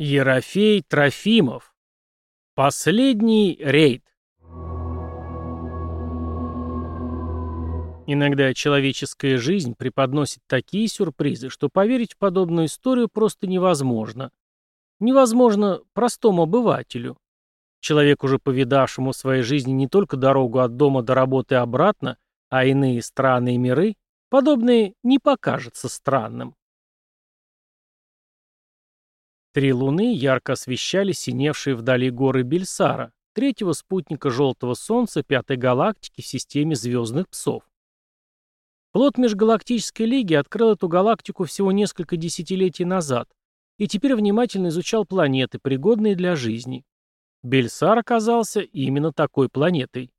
Ерофей Трофимов. Последний рейд. Иногда человеческая жизнь преподносит такие сюрпризы, что поверить в подобную историю просто невозможно. Невозможно простому обывателю. Человек, уже повидавшему в своей жизни не только дорогу от дома до работы обратно, а иные страны и миры, подобное не покажется странным. Три луны ярко освещали синевшие вдали горы Бельсара, третьего спутника желтого солнца пятой галактики в системе звездных псов. Флот Межгалактической Лиги открыл эту галактику всего несколько десятилетий назад и теперь внимательно изучал планеты, пригодные для жизни. Бельсар оказался именно такой планетой.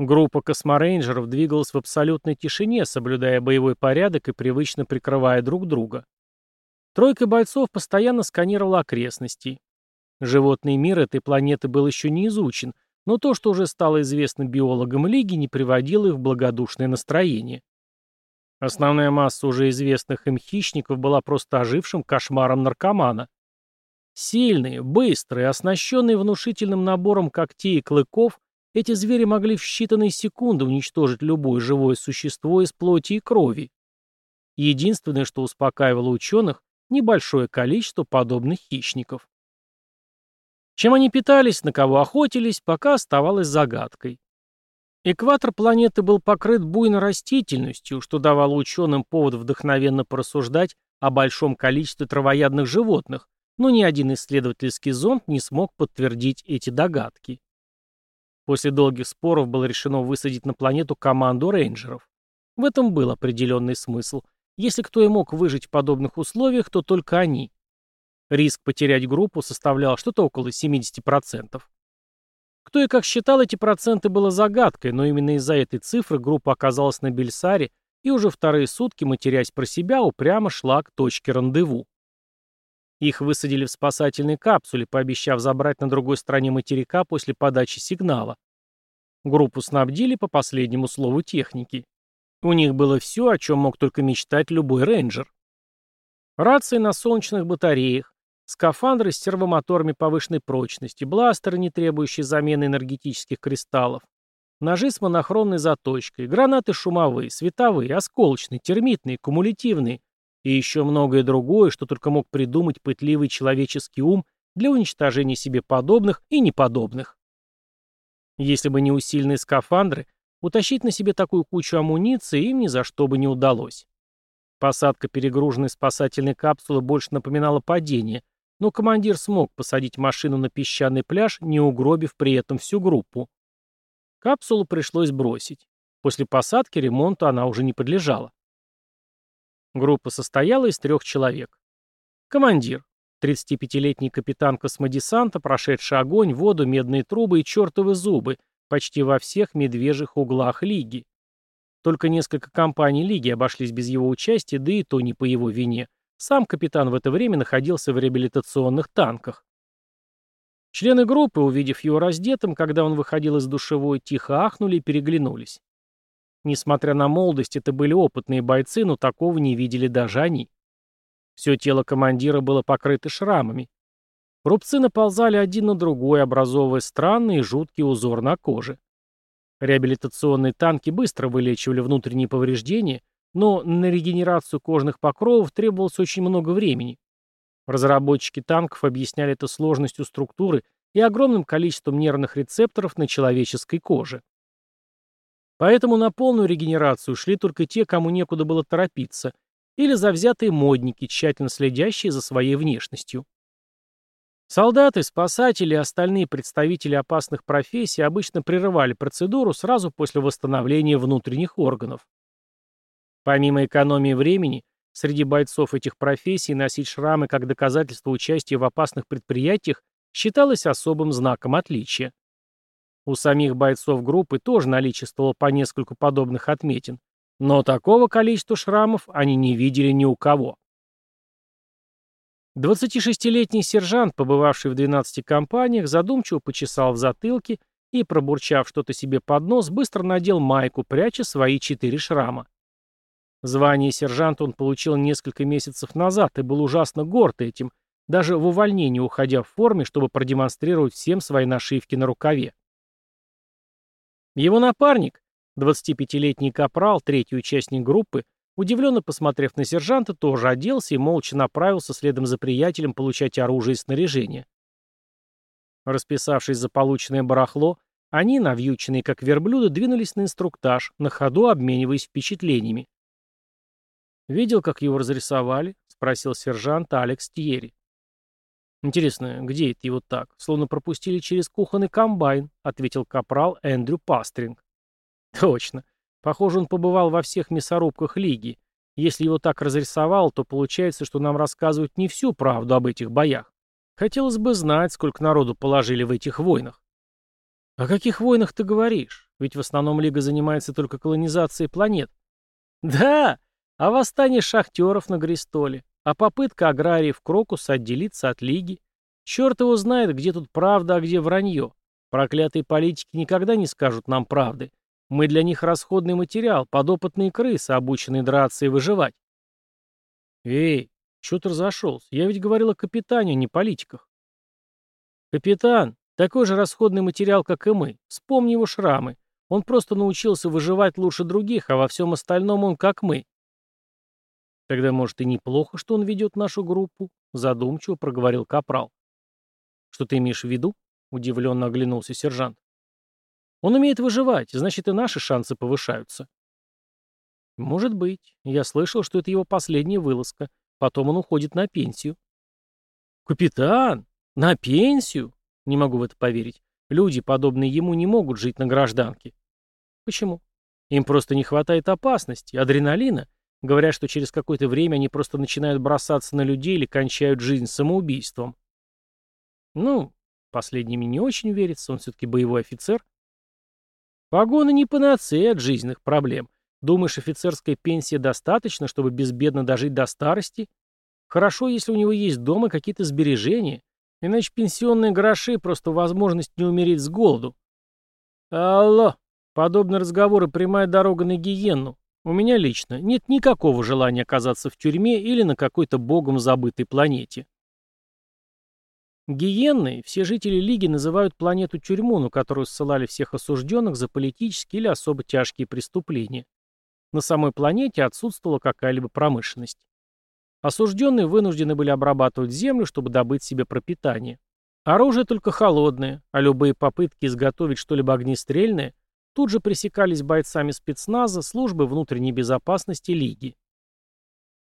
Группа косморейнджеров двигалась в абсолютной тишине, соблюдая боевой порядок и привычно прикрывая друг друга. Тройка бойцов постоянно сканировала окрестности. Животный мир этой планеты был еще не изучен, но то, что уже стало известно биологам Лиги, не приводило их в благодушное настроение. Основная масса уже известных им хищников была просто ожившим кошмаром наркомана. Сильные, быстрые, оснащенные внушительным набором когтей и клыков, эти звери могли в считанные секунды уничтожить любое живое существо из плоти и крови. Единственное, что успокаивало ученых, небольшое количество подобных хищников. Чем они питались, на кого охотились, пока оставалось загадкой. Экватор планеты был покрыт буйной растительностью, что давало ученым повод вдохновенно порассуждать о большом количестве травоядных животных, но ни один исследовательский зонд не смог подтвердить эти догадки. После долгих споров было решено высадить на планету команду рейнджеров. В этом был определенный смысл, если кто и мог выжить в подобных условиях, то только они. Риск потерять группу составлял что-то около 70%. Кто и как считал эти проценты было загадкой, но именно из-за этой цифры группа оказалась на Бельсаре и уже вторые сутки, матерясь про себя, упрямо шла к точке рандеву. Их высадили в спасательной капсуле, пообещав забрать на другой стороне материка после подачи сигнала. Группу снабдили по последнему слову техники. У них было все, о чем мог только мечтать любой рейнджер. Рации на солнечных батареях, скафандры с сервомоторами повышенной прочности, бластеры, не требующие замены энергетических кристаллов, ножи с монохромной заточкой, гранаты шумовые, световые, осколочные, термитные, кумулятивные и еще многое другое, что только мог придумать пытливый человеческий ум для уничтожения себе подобных и неподобных. Если бы не усиленные скафандры, Утащить на себе такую кучу амуниции им ни за что бы не удалось. Посадка перегруженной спасательной капсулы больше напоминала падение, но командир смог посадить машину на песчаный пляж, не угробив при этом всю группу. Капсулу пришлось бросить. После посадки ремонту она уже не подлежала. Группа состояла из трех человек. Командир, 35-летний капитан космодесанта, прошедший огонь, воду, медные трубы и чертовы зубы, почти во всех медвежьих углах Лиги. Только несколько компаний Лиги обошлись без его участия, да и то не по его вине. Сам капитан в это время находился в реабилитационных танках. Члены группы, увидев его раздетым, когда он выходил из душевой, тихо ахнули и переглянулись. Несмотря на молодость, это были опытные бойцы, но такого не видели даже они. Все тело командира было покрыто шрамами. Рубцы наползали один на другой, образовывая странный и жуткий узор на коже. Реабилитационные танки быстро вылечивали внутренние повреждения, но на регенерацию кожных покровов требовалось очень много времени. Разработчики танков объясняли это сложностью структуры и огромным количеством нервных рецепторов на человеческой коже. Поэтому на полную регенерацию шли только те, кому некуда было торопиться, или завзятые модники, тщательно следящие за своей внешностью. Солдаты, спасатели и остальные представители опасных профессий обычно прерывали процедуру сразу после восстановления внутренних органов. Помимо экономии времени, среди бойцов этих профессий носить шрамы как доказательство участия в опасных предприятиях считалось особым знаком отличия. У самих бойцов группы тоже наличествовало по нескольку подобных отметин, но такого количества шрамов они не видели ни у кого. 26-летний сержант, побывавший в 12 компаниях, задумчиво почесал в затылке и, пробурчав что-то себе под нос, быстро надел майку, пряча свои четыре шрама. Звание сержанта он получил несколько месяцев назад и был ужасно горд этим, даже в увольнении уходя в форме, чтобы продемонстрировать всем свои нашивки на рукаве. Его напарник, 25-летний капрал, третий участник группы, удивленно посмотрев на сержанта, тоже оделся и молча направился следом за приятелем получать оружие и снаряжение. Расписавшись за полученное барахло, они, навьюченные как верблюды, двинулись на инструктаж, на ходу обмениваясь впечатлениями. «Видел, как его разрисовали?» — спросил сержант Алекс Тьерри. «Интересно, где это его так? Словно пропустили через кухонный комбайн», — ответил капрал Эндрю Пастринг. «Точно. Похоже, он побывал во всех мясорубках Лиги. Если его так разрисовал, то получается, что нам рассказывают не всю правду об этих боях. Хотелось бы знать, сколько народу положили в этих войнах». «О каких войнах ты говоришь? Ведь в основном Лига занимается только колонизацией планет». «Да, о восстании шахтеров на Гристоле, а попытка аграриев Крокуса отделиться от Лиги. Черт его знает, где тут правда, а где вранье. Проклятые политики никогда не скажут нам правды. Мы для них расходный материал, подопытные крысы, обученные драться и выживать. Эй, что ты разошелся? Я ведь говорил о капитане, а не политиках. Капитан, такой же расходный материал, как и мы. Вспомни его шрамы. Он просто научился выживать лучше других, а во всем остальном он как мы. Тогда, может, и неплохо, что он ведет нашу группу, задумчиво проговорил Капрал. Что ты имеешь в виду? Удивленно оглянулся сержант. Он умеет выживать, значит, и наши шансы повышаются. Может быть. Я слышал, что это его последняя вылазка. Потом он уходит на пенсию. Капитан! На пенсию? Не могу в это поверить. Люди, подобные ему, не могут жить на гражданке. Почему? Им просто не хватает опасности, адреналина, Говорят, что через какое-то время они просто начинают бросаться на людей или кончают жизнь самоубийством. Ну, последними не очень верится, он все-таки боевой офицер. Погоны не панацея от жизненных проблем. Думаешь, офицерской пенсии достаточно, чтобы безбедно дожить до старости? Хорошо, если у него есть дома какие-то сбережения, иначе пенсионные гроши — просто возможность не умереть с голоду. Алло, подобные разговоры — прямая дорога на гиенну. У меня лично нет никакого желания оказаться в тюрьме или на какой-то богом забытой планете. Гиенной все жители Лиги называют планету-тюрьму, на которую ссылали всех осужденных за политические или особо тяжкие преступления. На самой планете отсутствовала какая-либо промышленность. Осужденные вынуждены были обрабатывать землю, чтобы добыть себе пропитание. Оружие только холодное, а любые попытки изготовить что-либо огнестрельное тут же пресекались бойцами спецназа службы внутренней безопасности Лиги.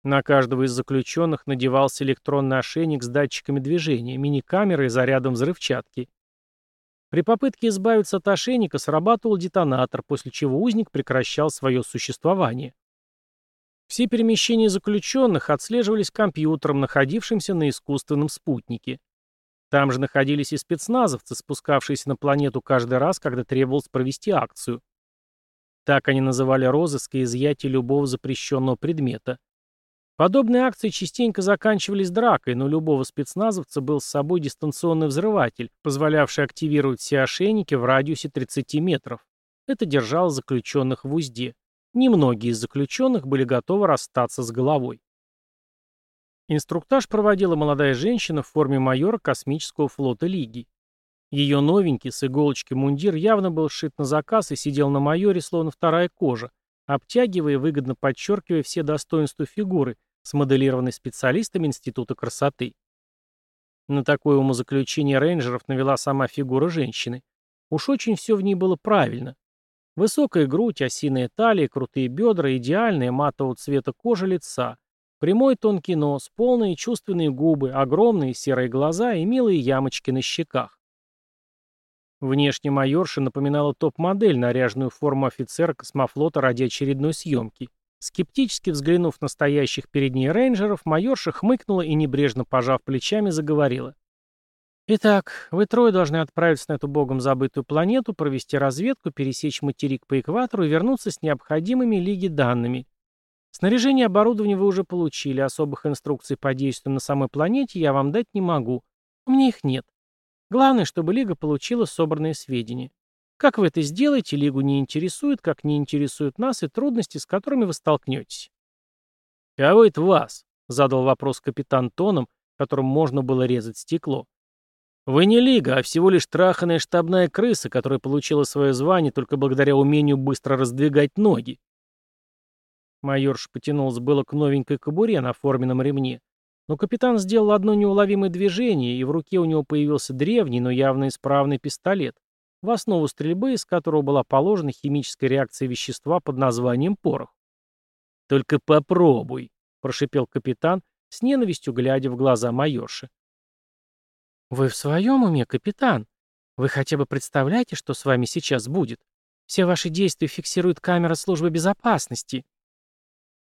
На каждого из заключенных надевался электронный ошейник с датчиками движения, мини-камерой и зарядом взрывчатки. При попытке избавиться от ошейника срабатывал детонатор, после чего узник прекращал свое существование. Все перемещения заключенных отслеживались компьютером, находившимся на искусственном спутнике. Там же находились и спецназовцы, спускавшиеся на планету каждый раз, когда требовалось провести акцию. Так они называли розыск и изъятие любого запрещенного предмета. Подобные акции частенько заканчивались дракой, но у любого спецназовца был с собой дистанционный взрыватель, позволявший активировать все ошейники в радиусе 30 метров. Это держало заключенных в узде. Немногие из заключенных были готовы расстаться с головой. Инструктаж проводила молодая женщина в форме майора космического флота Лиги. Ее новенький с иголочки мундир явно был сшит на заказ и сидел на майоре словно вторая кожа, обтягивая и выгодно подчеркивая все достоинства фигуры, смоделированной специалистами Института красоты. На такое умозаключение рейнджеров навела сама фигура женщины. Уж очень все в ней было правильно. Высокая грудь, осиная талия, крутые бедра, идеальная матового цвета кожа лица, Прямой тонкий нос, полные чувственные губы, огромные серые глаза и милые ямочки на щеках. Внешне майорша напоминала топ-модель, наряженную в форму офицера космофлота ради очередной съемки. Скептически взглянув на стоящих перед ней рейнджеров, майорша хмыкнула и, небрежно пожав плечами, заговорила. «Итак, вы трое должны отправиться на эту богом забытую планету, провести разведку, пересечь материк по экватору и вернуться с необходимыми Лиге данными. Снаряжение и оборудование вы уже получили, особых инструкций по действию на самой планете я вам дать не могу. У меня их нет. Главное, чтобы Лига получила собранные сведения. Как вы это сделаете, Лигу не интересует, как не интересуют нас и трудности, с которыми вы столкнетесь. «Кого это вас?» — задал вопрос капитан тоном, которым можно было резать стекло. Вы не лига, а всего лишь траханная штабная крыса, которая получила свое звание только благодаря умению быстро раздвигать ноги. Майорш потянулся было к новенькой кобуре на форменном ремне, но капитан сделал одно неуловимое движение, и в руке у него появился древний, но явно исправный пистолет, в основу стрельбы из которого была положена химическая реакция вещества под названием порох. «Только попробуй», — прошипел капитан, с ненавистью глядя в глаза майорши. «Вы в своем уме, капитан? Вы хотя бы представляете, что с вами сейчас будет? Все ваши действия фиксирует камера службы безопасности».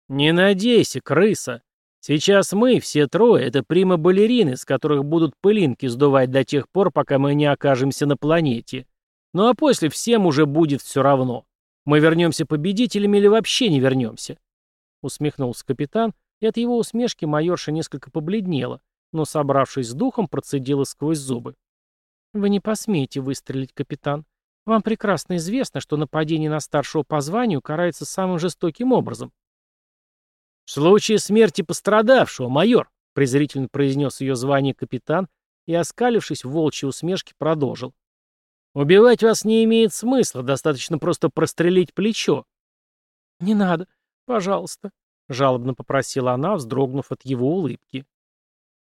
«Не надейся, крыса. Сейчас мы, все трое, это прима-балерины, с которых будут пылинки сдувать до тех пор, пока мы не окажемся на планете. Ну а после всем уже будет все равно. Мы вернемся победителями или вообще не вернемся?» Усмехнулся капитан, и от его усмешки майорша несколько побледнела, но, собравшись с духом, процедила сквозь зубы. «Вы не посмеете выстрелить, капитан. Вам прекрасно известно, что нападение на старшего по званию карается самым жестоким образом». «В случае смерти пострадавшего, майор», — презрительно произнес ее звание капитан и, оскалившись в волчьей усмешке, продолжил. «Убивать вас не имеет смысла, достаточно просто прострелить плечо». «Не надо, пожалуйста», — жалобно попросила она, вздрогнув от его улыбки.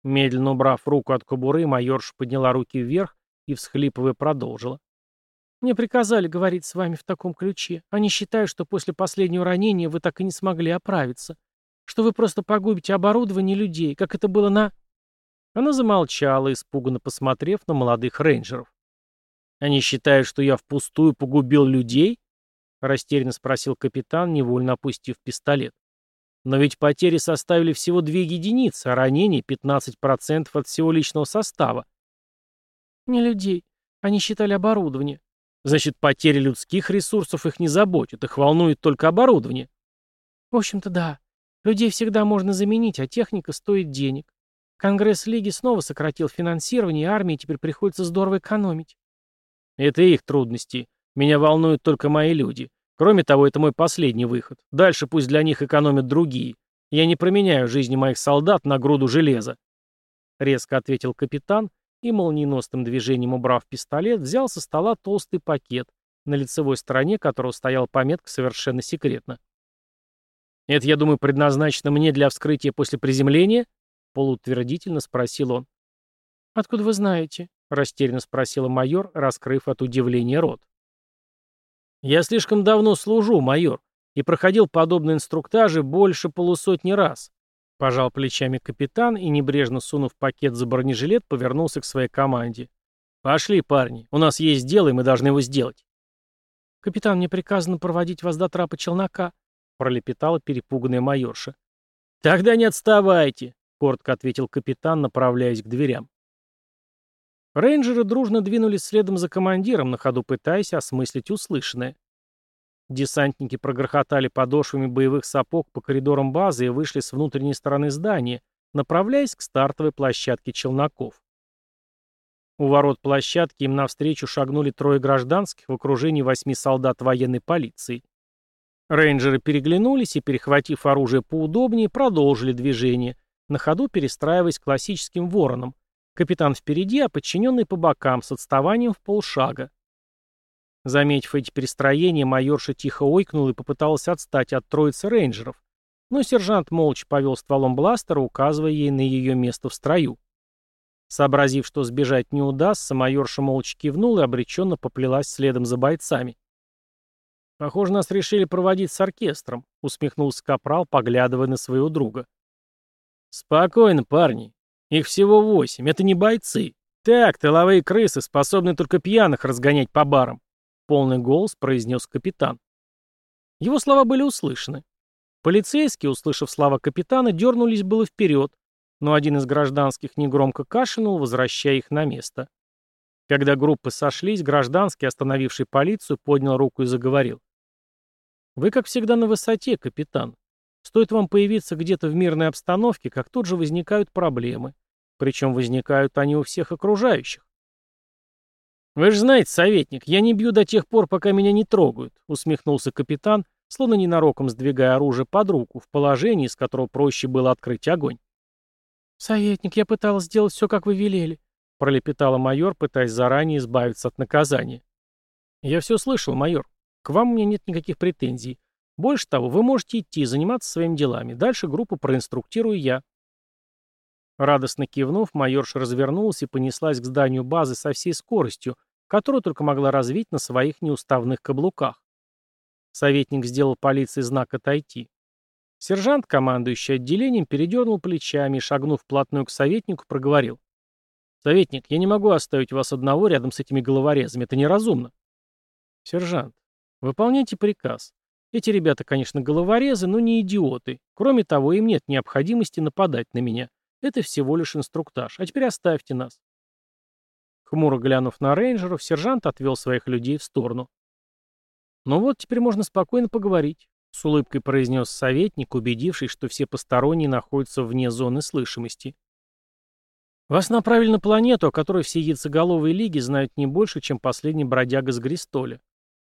Медленно убрав руку от кобуры, майорша подняла руки вверх и, всхлипывая, продолжила. «Мне приказали говорить с вами в таком ключе. Они считают, что после последнего ранения вы так и не смогли оправиться. Что вы просто погубите оборудование людей, как это было на...» Она замолчала, испуганно посмотрев на молодых рейнджеров. «Они считают, что я впустую погубил людей?» — растерянно спросил капитан, невольно опустив пистолет. Но ведь потери составили всего две единицы, а ранения 15% от всего личного состава. Не людей. Они считали оборудование. Значит, потери людских ресурсов их не заботят, их волнует только оборудование. В общем-то, да. Людей всегда можно заменить, а техника стоит денег. Конгресс Лиги снова сократил финансирование, и армии теперь приходится здорово экономить. Это их трудности. Меня волнуют только мои люди. Кроме того, это мой последний выход. Дальше пусть для них экономят другие. Я не променяю жизни моих солдат на груду железа. Резко ответил капитан и, молниеносным движением убрав пистолет, взял со стола толстый пакет, на лицевой стороне которого стояла пометка «Совершенно секретно». «Это, я думаю, предназначено мне для вскрытия после приземления?» полутвердительно спросил он. «Откуда вы знаете?» — растерянно спросила майор, раскрыв от удивления рот. Я слишком давно служу, майор, и проходил подобные инструктажи больше полусотни раз. Пожал плечами капитан и, небрежно сунув пакет за бронежилет, повернулся к своей команде. «Пошли, парни, у нас есть дело, и мы должны его сделать». «Капитан, мне приказано проводить вас до трапа челнока», — пролепетала перепуганная майорша. «Тогда не отставайте», — коротко ответил капитан, направляясь к дверям. Рейнджеры дружно двинулись следом за командиром, на ходу пытаясь осмыслить услышанное. Десантники прогрохотали подошвами боевых сапог по коридорам базы и вышли с внутренней стороны здания, направляясь к стартовой площадке челноков. У ворот площадки им навстречу шагнули трое гражданских в окружении восьми солдат военной полиции. Рейнджеры переглянулись и, перехватив оружие поудобнее, продолжили движение, на ходу перестраиваясь классическим вороном, Капитан впереди, а подчиненный по бокам, с отставанием в полшага. Заметив эти перестроения, майорша тихо ойкнула и попыталась отстать от троицы рейнджеров, но сержант молча повел стволом бластера, указывая ей на ее место в строю. Сообразив, что сбежать не удастся, майорша молча кивнула и обреченно поплелась следом за бойцами. «Похоже, нас решили проводить с оркестром», — усмехнулся Капрал, поглядывая на своего друга. «Спокойно, парни. Их всего восемь, это не бойцы. Так, тыловые крысы способны только пьяных разгонять по барам. Полный голос произнес капитан. Его слова были услышаны. Полицейские, услышав слова капитана, дернулись было вперед, но один из гражданских негромко кашлянул, возвращая их на место. Когда группы сошлись, гражданский, остановивший полицию, поднял руку и заговорил. «Вы, как всегда, на высоте, капитан. Стоит вам появиться где-то в мирной обстановке, как тут же возникают проблемы. Причем возникают они у всех окружающих. «Вы же знаете, советник, я не бью до тех пор, пока меня не трогают», усмехнулся капитан, словно ненароком сдвигая оружие под руку, в положении, из которого проще было открыть огонь. «Советник, я пыталась сделать все, как вы велели», — пролепетала майор, пытаясь заранее избавиться от наказания. «Я все слышал, майор. К вам у меня нет никаких претензий. Больше того, вы можете идти и заниматься своими делами. Дальше группу проинструктирую я». Радостно кивнув, майорша развернулась и понеслась к зданию базы со всей скоростью, которую только могла развить на своих неуставных каблуках. Советник сделал полиции знак «отойти». Сержант, командующий отделением, передернул плечами и, шагнув вплотную к советнику, проговорил. «Советник, я не могу оставить вас одного рядом с этими головорезами. Это неразумно». «Сержант, выполняйте приказ. Эти ребята, конечно, головорезы, но не идиоты. Кроме того, им нет необходимости нападать на меня. Это всего лишь инструктаж. А теперь оставьте нас». Хмуро глянув на рейнджеров, сержант отвел своих людей в сторону. «Ну вот, теперь можно спокойно поговорить», — с улыбкой произнес советник, убедившись, что все посторонние находятся вне зоны слышимости. «Вас направили на планету, о которой все яйцеголовые лиги знают не больше, чем последний бродяга с Гристоля.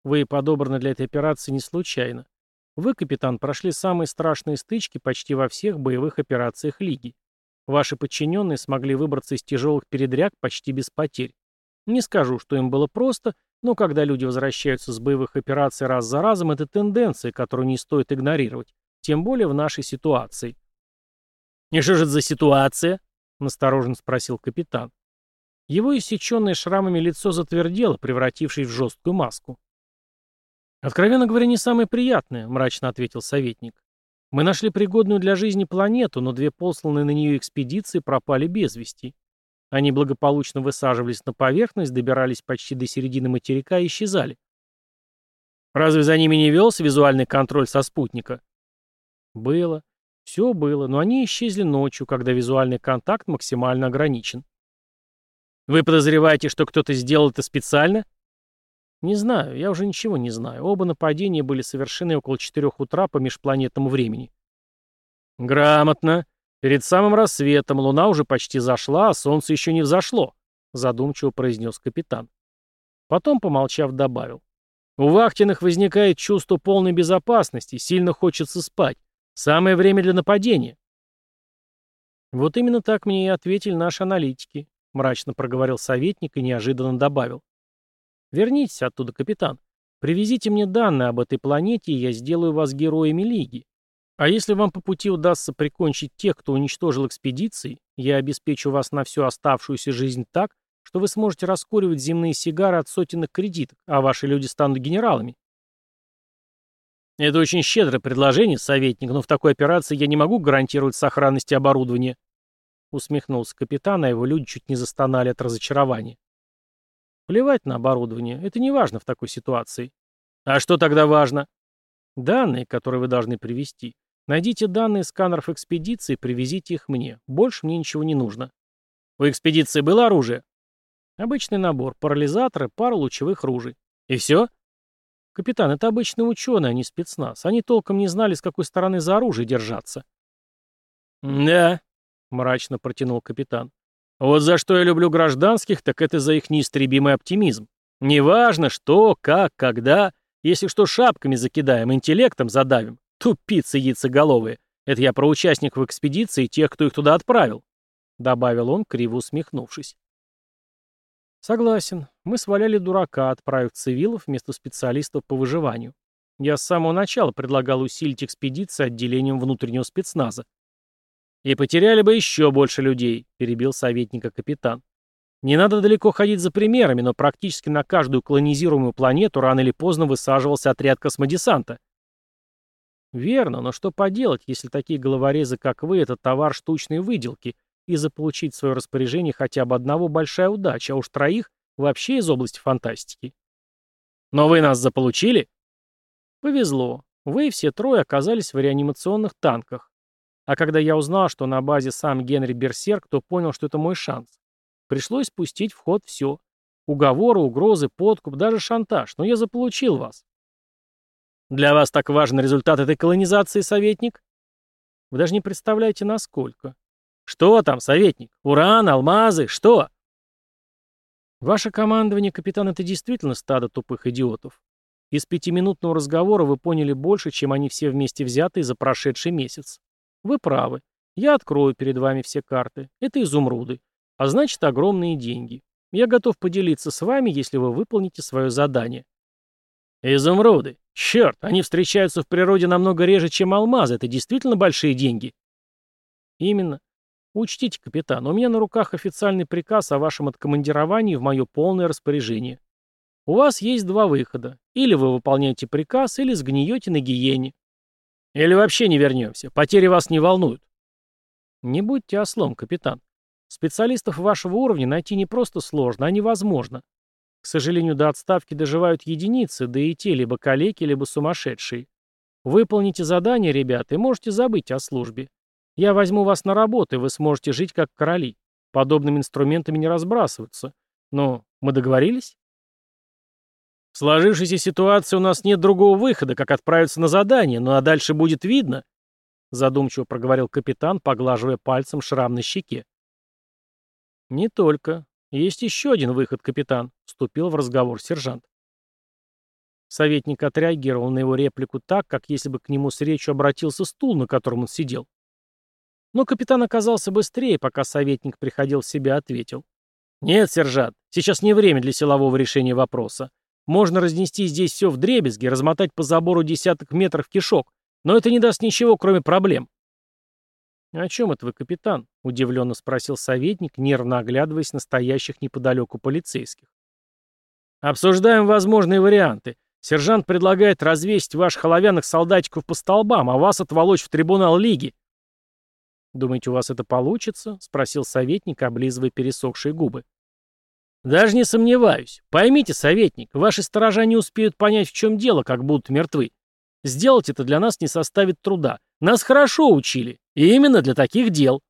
Вы подобраны для этой операции не случайно. Вы, капитан, прошли самые страшные стычки почти во всех боевых операциях Лиги. Ваши подчиненные смогли выбраться из тяжелых передряг почти без потерь. Не скажу, что им было просто, но когда люди возвращаются с боевых операций раз за разом, это тенденция, которую не стоит игнорировать, тем более в нашей ситуации. «И что же это за ситуация?» — настороженно спросил капитан. Его иссеченное шрамами лицо затвердело, превратившись в жесткую маску. «Откровенно говоря, не самое приятное», — мрачно ответил советник. «Мы нашли пригодную для жизни планету, но две посланные на нее экспедиции пропали без вести. Они благополучно высаживались на поверхность, добирались почти до середины материка и исчезали. Разве за ними не велся визуальный контроль со спутника? Было. Все было, но они исчезли ночью, когда визуальный контакт максимально ограничен. Вы подозреваете, что кто-то сделал это специально? Не знаю, я уже ничего не знаю. Оба нападения были совершены около четырех утра по межпланетному времени. Грамотно. «Перед самым рассветом луна уже почти зашла, а солнце еще не взошло», задумчиво произнес капитан. Потом, помолчав, добавил. «У вахтенных возникает чувство полной безопасности, сильно хочется спать. Самое время для нападения». «Вот именно так мне и ответили наши аналитики», мрачно проговорил советник и неожиданно добавил. «Вернитесь оттуда, капитан. Привезите мне данные об этой планете, и я сделаю вас героями Лиги. А если вам по пути удастся прикончить тех, кто уничтожил экспедиции, я обеспечу вас на всю оставшуюся жизнь так, что вы сможете раскуривать земные сигары от сотенных кредиток, а ваши люди станут генералами. Это очень щедрое предложение, советник, но в такой операции я не могу гарантировать сохранность оборудования. Усмехнулся капитан, а его люди чуть не застонали от разочарования. Плевать на оборудование, это не важно в такой ситуации. А что тогда важно? Данные, которые вы должны привести. Найдите данные сканеров экспедиции, привезите их мне. Больше мне ничего не нужно. У экспедиции было оружие? Обычный набор. Парализаторы, пару лучевых ружей. И все? Капитан, это обычные ученые, а не спецназ. Они толком не знали, с какой стороны за оружие держаться. Да, мрачно протянул капитан. Вот за что я люблю гражданских, так это за их неистребимый оптимизм. Неважно, что, как, когда, если что шапками закидаем, интеллектом задавим. Тупицы яйцеголовые. Это я про участников экспедиции и тех, кто их туда отправил. Добавил он, криво усмехнувшись. Согласен. Мы сваляли дурака, отправив цивилов вместо специалистов по выживанию. Я с самого начала предлагал усилить экспедиции отделением внутреннего спецназа. «И потеряли бы еще больше людей», — перебил советника капитан. «Не надо далеко ходить за примерами, но практически на каждую колонизируемую планету рано или поздно высаживался отряд космодесанта. Верно, но что поделать, если такие головорезы, как вы, это товар штучной выделки, и заполучить в свое распоряжение хотя бы одного большая удача, а уж троих вообще из области фантастики. Но вы нас заполучили? Повезло. Вы все трое оказались в реанимационных танках. А когда я узнал, что на базе сам Генри Берсерк, то понял, что это мой шанс. Пришлось пустить в ход все. Уговоры, угрозы, подкуп, даже шантаж. Но я заполучил вас. Для вас так важен результат этой колонизации, советник? Вы даже не представляете, насколько. Что там, советник? Уран, алмазы, что? Ваше командование, капитан, это действительно стадо тупых идиотов. Из пятиминутного разговора вы поняли больше, чем они все вместе взятые за прошедший месяц. Вы правы. Я открою перед вами все карты. Это изумруды. А значит, огромные деньги. Я готов поделиться с вами, если вы выполните свое задание. Изумруды. Черт, они встречаются в природе намного реже, чем алмазы. Это действительно большие деньги. Именно. Учтите, капитан, у меня на руках официальный приказ о вашем откомандировании в мое полное распоряжение. У вас есть два выхода. Или вы выполняете приказ, или сгниете на гиене. Или вообще не вернемся. Потери вас не волнуют. Не будьте ослом, капитан. Специалистов вашего уровня найти не просто сложно, а невозможно. К сожалению, до отставки доживают единицы, да и те либо калеки, либо сумасшедшие. Выполните задание, ребята, и можете забыть о службе. Я возьму вас на работу, и вы сможете жить как короли. Подобными инструментами не разбрасываются. Но мы договорились? В сложившейся ситуации у нас нет другого выхода, как отправиться на задание, ну а дальше будет видно, задумчиво проговорил капитан, поглаживая пальцем шрам на щеке. Не только. Есть еще один выход, капитан, вступил в разговор сержант. Советник отреагировал на его реплику так, как если бы к нему с речью обратился стул, на котором он сидел. Но капитан оказался быстрее, пока советник приходил в себя, ответил. «Нет, сержант, сейчас не время для силового решения вопроса. Можно разнести здесь все в дребезги, размотать по забору десяток метров кишок, но это не даст ничего, кроме проблем». «О чем это вы, капитан?» — удивленно спросил советник, нервно оглядываясь на стоящих неподалеку полицейских. «Обсуждаем возможные варианты. Сержант предлагает развесить ваших оловянных солдатиков по столбам, а вас отволочь в трибунал Лиги. «Думаете, у вас это получится?» — спросил советник, облизывая пересохшие губы. «Даже не сомневаюсь. Поймите, советник, ваши сторожа не успеют понять, в чем дело, как будут мертвы. Сделать это для нас не составит труда. Нас хорошо учили. И именно для таких дел».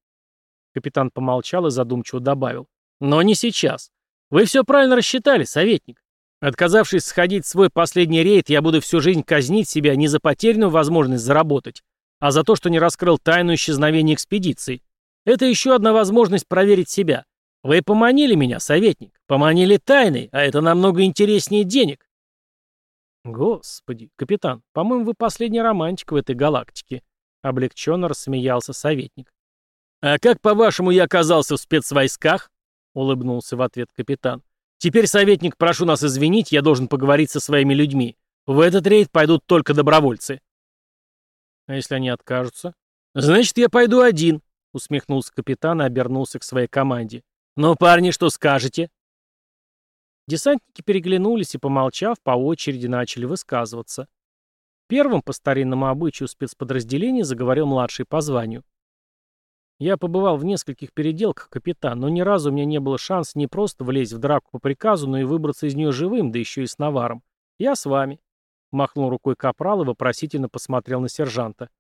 Капитан помолчал и задумчиво добавил. «Но не сейчас. Вы все правильно рассчитали, советник. Отказавшись сходить в свой последний рейд, я буду всю жизнь казнить себя не за потерянную возможность заработать, а за то, что не раскрыл тайну исчезновения экспедиции. Это еще одна возможность проверить себя. Вы поманили меня, советник, поманили тайной, а это намного интереснее денег. Господи, капитан, по-моему, вы последний романтик в этой галактике. Облегченно рассмеялся советник. А как, по-вашему, я оказался в спецвойсках? Улыбнулся в ответ капитан. Теперь, советник, прошу нас извинить, я должен поговорить со своими людьми. В этот рейд пойдут только добровольцы. А если они откажутся? Значит, я пойду один, усмехнулся капитан и обернулся к своей команде. Ну, парни, что скажете? Десантники переглянулись и, помолчав, по очереди начали высказываться. Первым по старинному обычаю спецподразделения заговорил младший по званию. Я побывал в нескольких переделках, капитан, но ни разу у меня не было шанса не просто влезть в драку по приказу, но и выбраться из нее живым, да еще и с наваром. Я с вами. Махнул рукой капрал и вопросительно посмотрел на сержанта.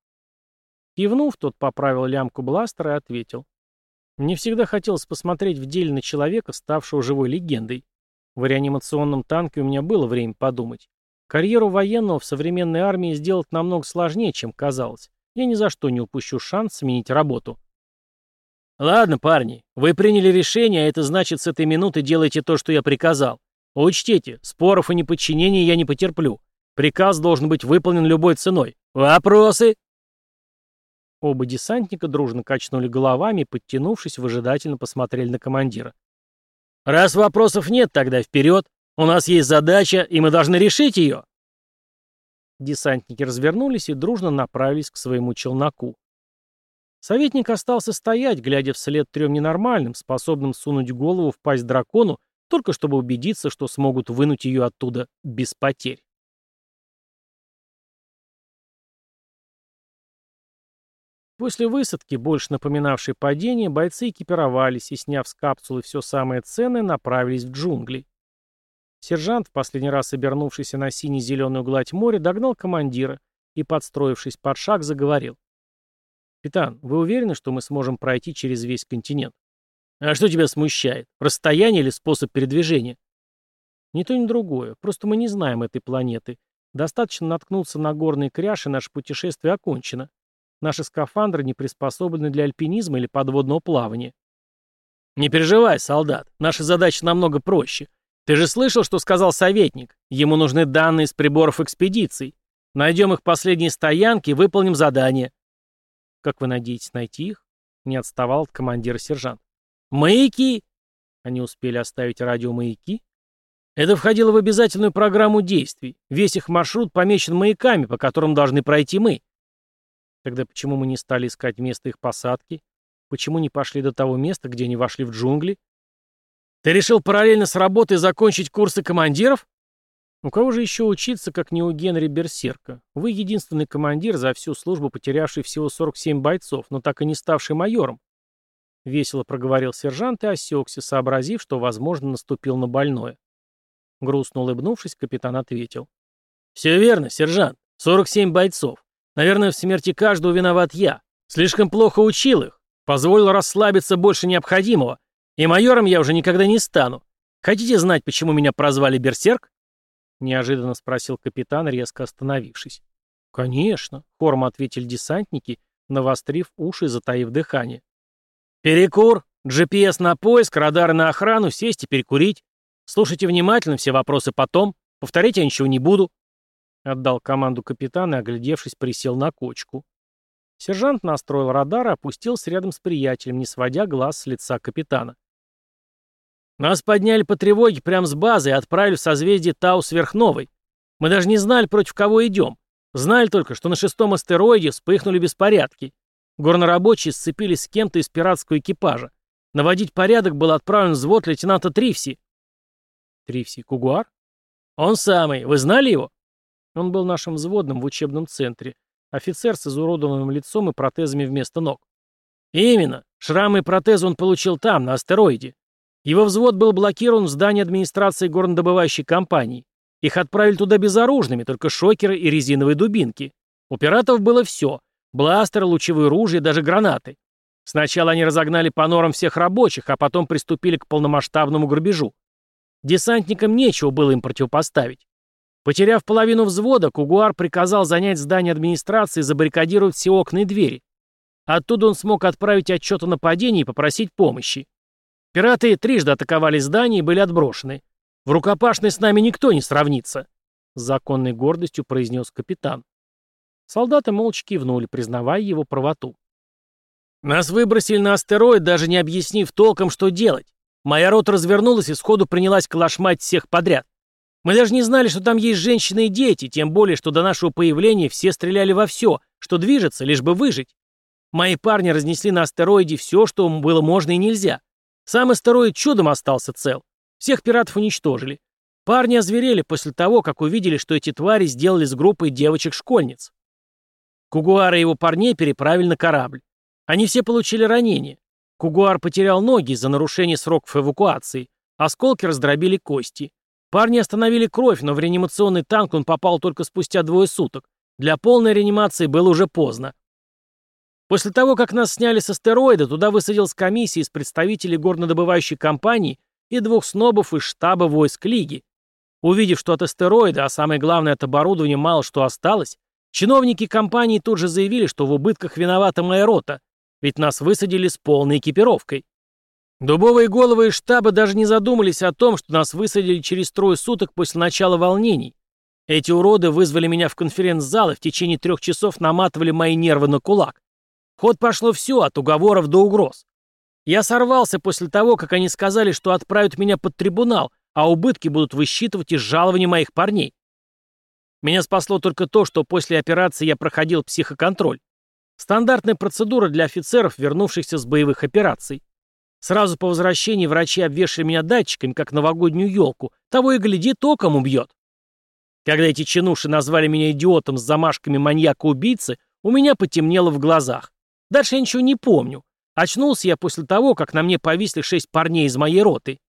Кивнув, тот поправил лямку бластера и ответил. Мне всегда хотелось посмотреть в деле на человека, ставшего живой легендой. В реанимационном танке у меня было время подумать. Карьеру военного в современной армии сделать намного сложнее, чем казалось. Я ни за что не упущу шанс сменить работу. Ладно, парни, вы приняли решение, а это значит, с этой минуты делайте то, что я приказал. Учтите, споров и неподчинения я не потерплю. Приказ должен быть выполнен любой ценой. Вопросы?» Оба десантника дружно качнули головами подтянувшись, выжидательно посмотрели на командира. «Раз вопросов нет, тогда вперед. У нас есть задача, и мы должны решить ее!» Десантники развернулись и дружно направились к своему челноку. Советник остался стоять, глядя вслед трем ненормальным, способным сунуть голову в пасть дракону, только чтобы убедиться, что смогут вынуть ее оттуда без потерь. После высадки, больше напоминавшей падение, бойцы экипировались и, сняв с капсулы все самое ценное, направились в джунгли. Сержант, в последний раз обернувшийся на сине-зеленую гладь моря, догнал командира и, подстроившись под шаг, заговорил. «Капитан, вы уверены, что мы сможем пройти через весь континент?» «А что тебя смущает? Расстояние или способ передвижения?» «Ни то, ни другое. Просто мы не знаем этой планеты. Достаточно наткнуться на горный кряж, и наше путешествие окончено. Наши скафандры не приспособлены для альпинизма или подводного плавания. Не переживай, солдат, наша задача намного проще. Ты же слышал, что сказал советник? Ему нужны данные с приборов экспедиций. Найдем их последние стоянки выполним задание. Как вы надеетесь найти их? Не отставал от командира сержант. «Маяки!» Они успели оставить радиомаяки? Это входило в обязательную программу действий. Весь их маршрут помечен маяками, по которым должны пройти мы. Тогда почему мы не стали искать место их посадки? Почему не пошли до того места, где они вошли в джунгли? Ты решил параллельно с работой закончить курсы командиров? У кого же еще учиться, как не у Генри Берсерка? Вы единственный командир за всю службу, потерявший всего 47 бойцов, но так и не ставший майором. Весело проговорил сержант и осекся, сообразив, что, возможно, наступил на больное. Грустно улыбнувшись, капитан ответил. «Все верно, сержант. 47 бойцов. Наверное, в смерти каждого виноват я. Слишком плохо учил их. Позволил расслабиться больше необходимого. И майором я уже никогда не стану. Хотите знать, почему меня прозвали Берсерк?» Неожиданно спросил капитан, резко остановившись. «Конечно», — хором ответили десантники, навострив уши и затаив дыхание. «Перекур, GPS на поиск, радары на охрану, сесть и перекурить. Слушайте внимательно, все вопросы потом. Повторять я ничего не буду». Отдал команду капитан и, оглядевшись, присел на кочку. Сержант настроил радар и опустился рядом с приятелем, не сводя глаз с лица капитана. Нас подняли по тревоге прямо с базы и отправили в созвездие Тау сверхновой. Мы даже не знали, против кого идем. Знали только, что на шестом астероиде вспыхнули беспорядки. Горнорабочие сцепились с кем-то из пиратского экипажа. Наводить порядок был отправлен взвод лейтенанта Тривси. Тривси Кугуар? Он самый. Вы знали его? Он был нашим взводным в учебном центре. Офицер с изуродованным лицом и протезами вместо ног. Именно. Шрамы и протезы он получил там, на астероиде. Его взвод был блокирован в здании администрации горнодобывающей компании. Их отправили туда безоружными, только шокеры и резиновые дубинки. У пиратов было все. Бластеры, лучевые ружья, даже гранаты. Сначала они разогнали по норам всех рабочих, а потом приступили к полномасштабному грабежу. Десантникам нечего было им противопоставить. Потеряв половину взвода, Кугуар приказал занять здание администрации и забаррикадировать все окна и двери. Оттуда он смог отправить отчет о нападении и попросить помощи. Пираты трижды атаковали здание и были отброшены. В рукопашной с нами никто не сравнится, — с законной гордостью произнес капитан. Солдаты молча кивнули, признавая его правоту. Нас выбросили на астероид, даже не объяснив толком, что делать. Моя рота развернулась и сходу принялась клашмать всех подряд. Мы даже не знали, что там есть женщины и дети, тем более, что до нашего появления все стреляли во все, что движется, лишь бы выжить. Мои парни разнесли на астероиде все, что было можно и нельзя. Сам астероид чудом остался цел. Всех пиратов уничтожили. Парни озверели после того, как увидели, что эти твари сделали с группой девочек-школьниц. Кугуара и его парней переправили на корабль. Они все получили ранения. Кугуар потерял ноги из-за нарушения сроков эвакуации. Осколки раздробили кости. Парни остановили кровь, но в реанимационный танк он попал только спустя двое суток. Для полной реанимации было уже поздно. После того, как нас сняли с астероида, туда высадилась комиссия из представителей горнодобывающей компании и двух снобов из штаба войск Лиги. Увидев, что от астероида, а самое главное от оборудования мало что осталось, чиновники компании тут же заявили, что в убытках виновата моя рота, ведь нас высадили с полной экипировкой. Дубовые головы из штаба даже не задумались о том, что нас высадили через трое суток после начала волнений. Эти уроды вызвали меня в конференц-зал и в течение трех часов наматывали мои нервы на кулак ход пошло все, от уговоров до угроз. Я сорвался после того, как они сказали, что отправят меня под трибунал, а убытки будут высчитывать из жалования моих парней. Меня спасло только то, что после операции я проходил психоконтроль. Стандартная процедура для офицеров, вернувшихся с боевых операций. Сразу по возвращении врачи обвешали меня датчиками, как новогоднюю елку. Того и гляди, током убьет. Когда эти чинуши назвали меня идиотом с замашками маньяка-убийцы, у меня потемнело в глазах. Дальше я ничего не помню. Очнулся я после того, как на мне повисли шесть парней из моей роты.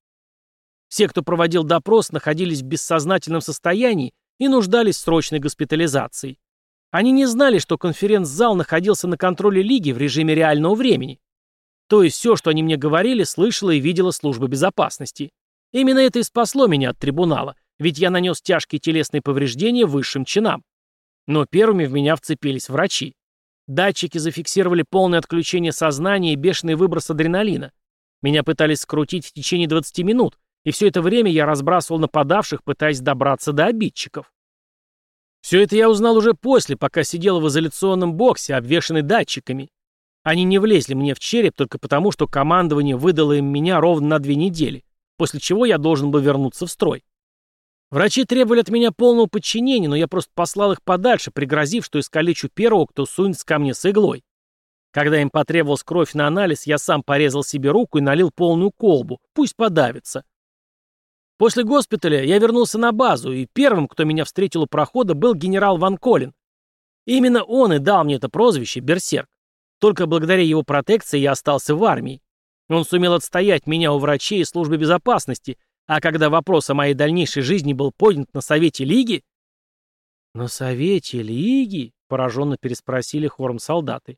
Все, кто проводил допрос, находились в бессознательном состоянии и нуждались в срочной госпитализации. Они не знали, что конференц-зал находился на контроле Лиги в режиме реального времени. То есть все, что они мне говорили, слышала и видела служба безопасности. Именно это и спасло меня от трибунала, ведь я нанес тяжкие телесные повреждения высшим чинам. Но первыми в меня вцепились врачи. Датчики зафиксировали полное отключение сознания и бешеный выброс адреналина. Меня пытались скрутить в течение 20 минут, и все это время я разбрасывал нападавших, пытаясь добраться до обидчиков. Все это я узнал уже после, пока сидел в изоляционном боксе, обвешанный датчиками. Они не влезли мне в череп только потому, что командование выдало им меня ровно на две недели, после чего я должен был вернуться в строй. Врачи требовали от меня полного подчинения, но я просто послал их подальше, пригрозив, что искалечу первого, кто сунется ко мне с иглой. Когда им потребовалась кровь на анализ, я сам порезал себе руку и налил полную колбу. Пусть подавится. После госпиталя я вернулся на базу, и первым, кто меня встретил у прохода, был генерал Ван Колин. Именно он и дал мне это прозвище «Берсерк». Только благодаря его протекции я остался в армии. Он сумел отстоять меня у врачей и службы безопасности, а когда вопрос о моей дальнейшей жизни был поднят на Совете Лиги... «На Совете Лиги?» — пораженно переспросили хором солдаты.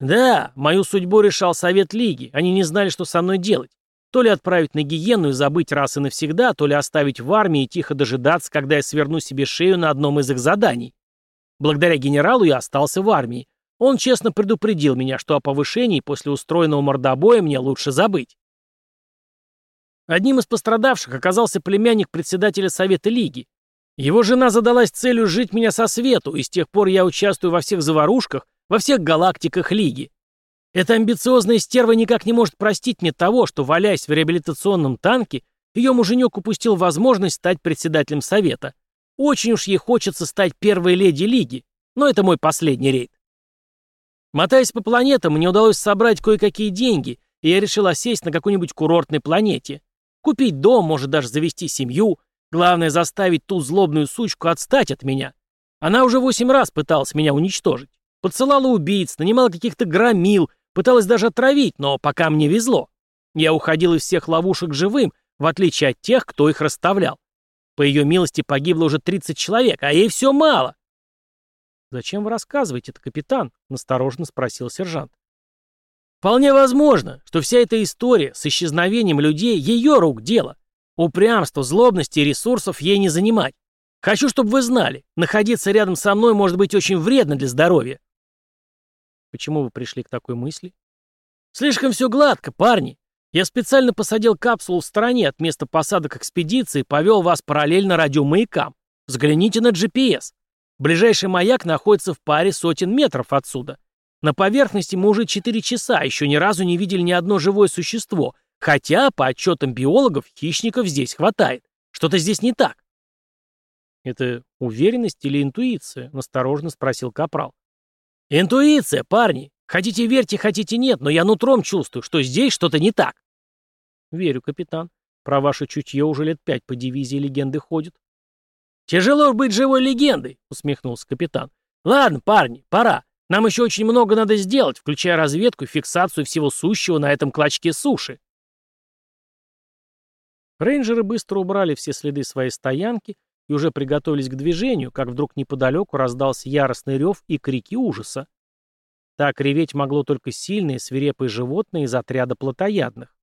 «Да, мою судьбу решал Совет Лиги. Они не знали, что со мной делать. То ли отправить на гиену и забыть раз и навсегда, то ли оставить в армии и тихо дожидаться, когда я сверну себе шею на одном из их заданий. Благодаря генералу я остался в армии. Он честно предупредил меня, что о повышении после устроенного мордобоя мне лучше забыть. Одним из пострадавших оказался племянник председателя Совета Лиги. Его жена задалась целью жить меня со свету, и с тех пор я участвую во всех заварушках, во всех галактиках Лиги. Эта амбициозная стерва никак не может простить мне того, что, валяясь в реабилитационном танке, ее муженек упустил возможность стать председателем Совета. Очень уж ей хочется стать первой леди Лиги, но это мой последний рейд. Мотаясь по планетам, мне удалось собрать кое-какие деньги, и я решил осесть на какой-нибудь курортной планете. Купить дом, может даже завести семью. Главное заставить ту злобную сучку отстать от меня. Она уже восемь раз пыталась меня уничтожить. Подсылала убийц, нанимала каких-то громил, пыталась даже отравить, но пока мне везло. Я уходил из всех ловушек живым, в отличие от тех, кто их расставлял. По ее милости погибло уже 30 человек, а ей все мало. «Зачем вы рассказываете это, капитан?» — настороженно спросил сержант. «Вполне возможно, что вся эта история с исчезновением людей — ее рук дело. Упрямство, злобности и ресурсов ей не занимать. Хочу, чтобы вы знали, находиться рядом со мной может быть очень вредно для здоровья». «Почему вы пришли к такой мысли?» «Слишком все гладко, парни. Я специально посадил капсулу в стороне от места посадок экспедиции и повел вас параллельно радиомаякам. Взгляните на GPS. Ближайший маяк находится в паре сотен метров отсюда. На поверхности мы уже 4 часа, еще ни разу не видели ни одно живое существо, хотя, по отчетам биологов, хищников здесь хватает. Что-то здесь не так. «Это уверенность или интуиция?» — насторожно спросил Капрал. «Интуиция, парни. Хотите верьте, хотите нет, но я нутром чувствую, что здесь что-то не так». «Верю, капитан. Про ваше чутье уже лет пять по дивизии легенды ходят. «Тяжело быть живой легендой», — усмехнулся капитан. «Ладно, парни, пора. Нам еще очень много надо сделать, включая разведку и фиксацию всего сущего на этом клочке суши». Рейнджеры быстро убрали все следы своей стоянки и уже приготовились к движению, как вдруг неподалеку раздался яростный рев и крики ужаса. Так реветь могло только сильное, свирепое животное из отряда плотоядных.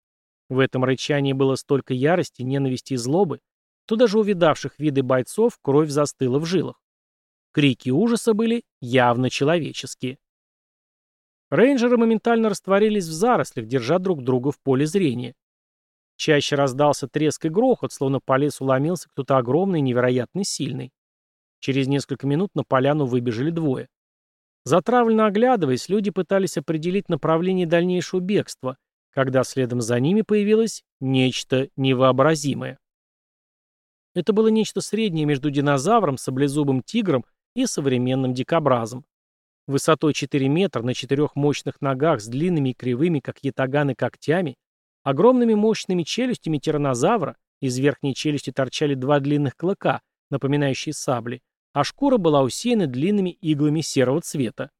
В этом рычании было столько ярости, ненависти и злобы, то даже у видавших виды бойцов кровь застыла в жилах. Крики ужаса были явно человеческие. Рейнджеры моментально растворились в зарослях, держа друг друга в поле зрения. Чаще раздался треск и грохот, словно по лесу ломился кто-то огромный и невероятно сильный. Через несколько минут на поляну выбежали двое. Затравленно оглядываясь, люди пытались определить направление дальнейшего бегства, когда следом за ними появилось нечто невообразимое. Это было нечто среднее между динозавром, саблезубым тигром и современным дикобразом. Высотой 4 метра на четырех мощных ногах с длинными и кривыми, как ятаганы, когтями, огромными мощными челюстями тиранозавра, из верхней челюсти торчали два длинных клыка, напоминающие сабли, а шкура была усеяна длинными иглами серого цвета.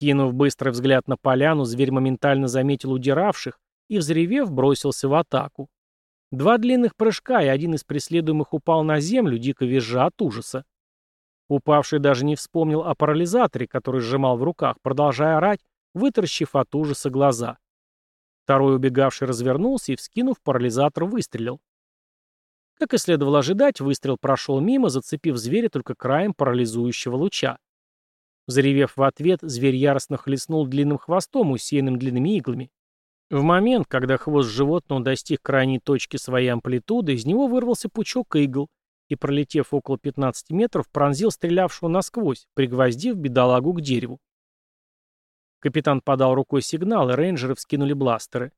Кинув быстрый взгляд на поляну, зверь моментально заметил удиравших и, взревев, бросился в атаку. Два длинных прыжка, и один из преследуемых упал на землю, дико визжа от ужаса. Упавший даже не вспомнил о парализаторе, который сжимал в руках, продолжая орать, вытаращив от ужаса глаза. Второй убегавший развернулся и, вскинув парализатор, выстрелил. Как и следовало ожидать, выстрел прошел мимо, зацепив зверя только краем парализующего луча. Заревев в ответ, зверь яростно хлестнул длинным хвостом, усеянным длинными иглами. В момент, когда хвост животного достиг крайней точки своей амплитуды, из него вырвался пучок игл и, пролетев около 15 метров, пронзил стрелявшего насквозь, пригвоздив бедолагу к дереву. Капитан подал рукой сигнал, и рейнджеры вскинули бластеры.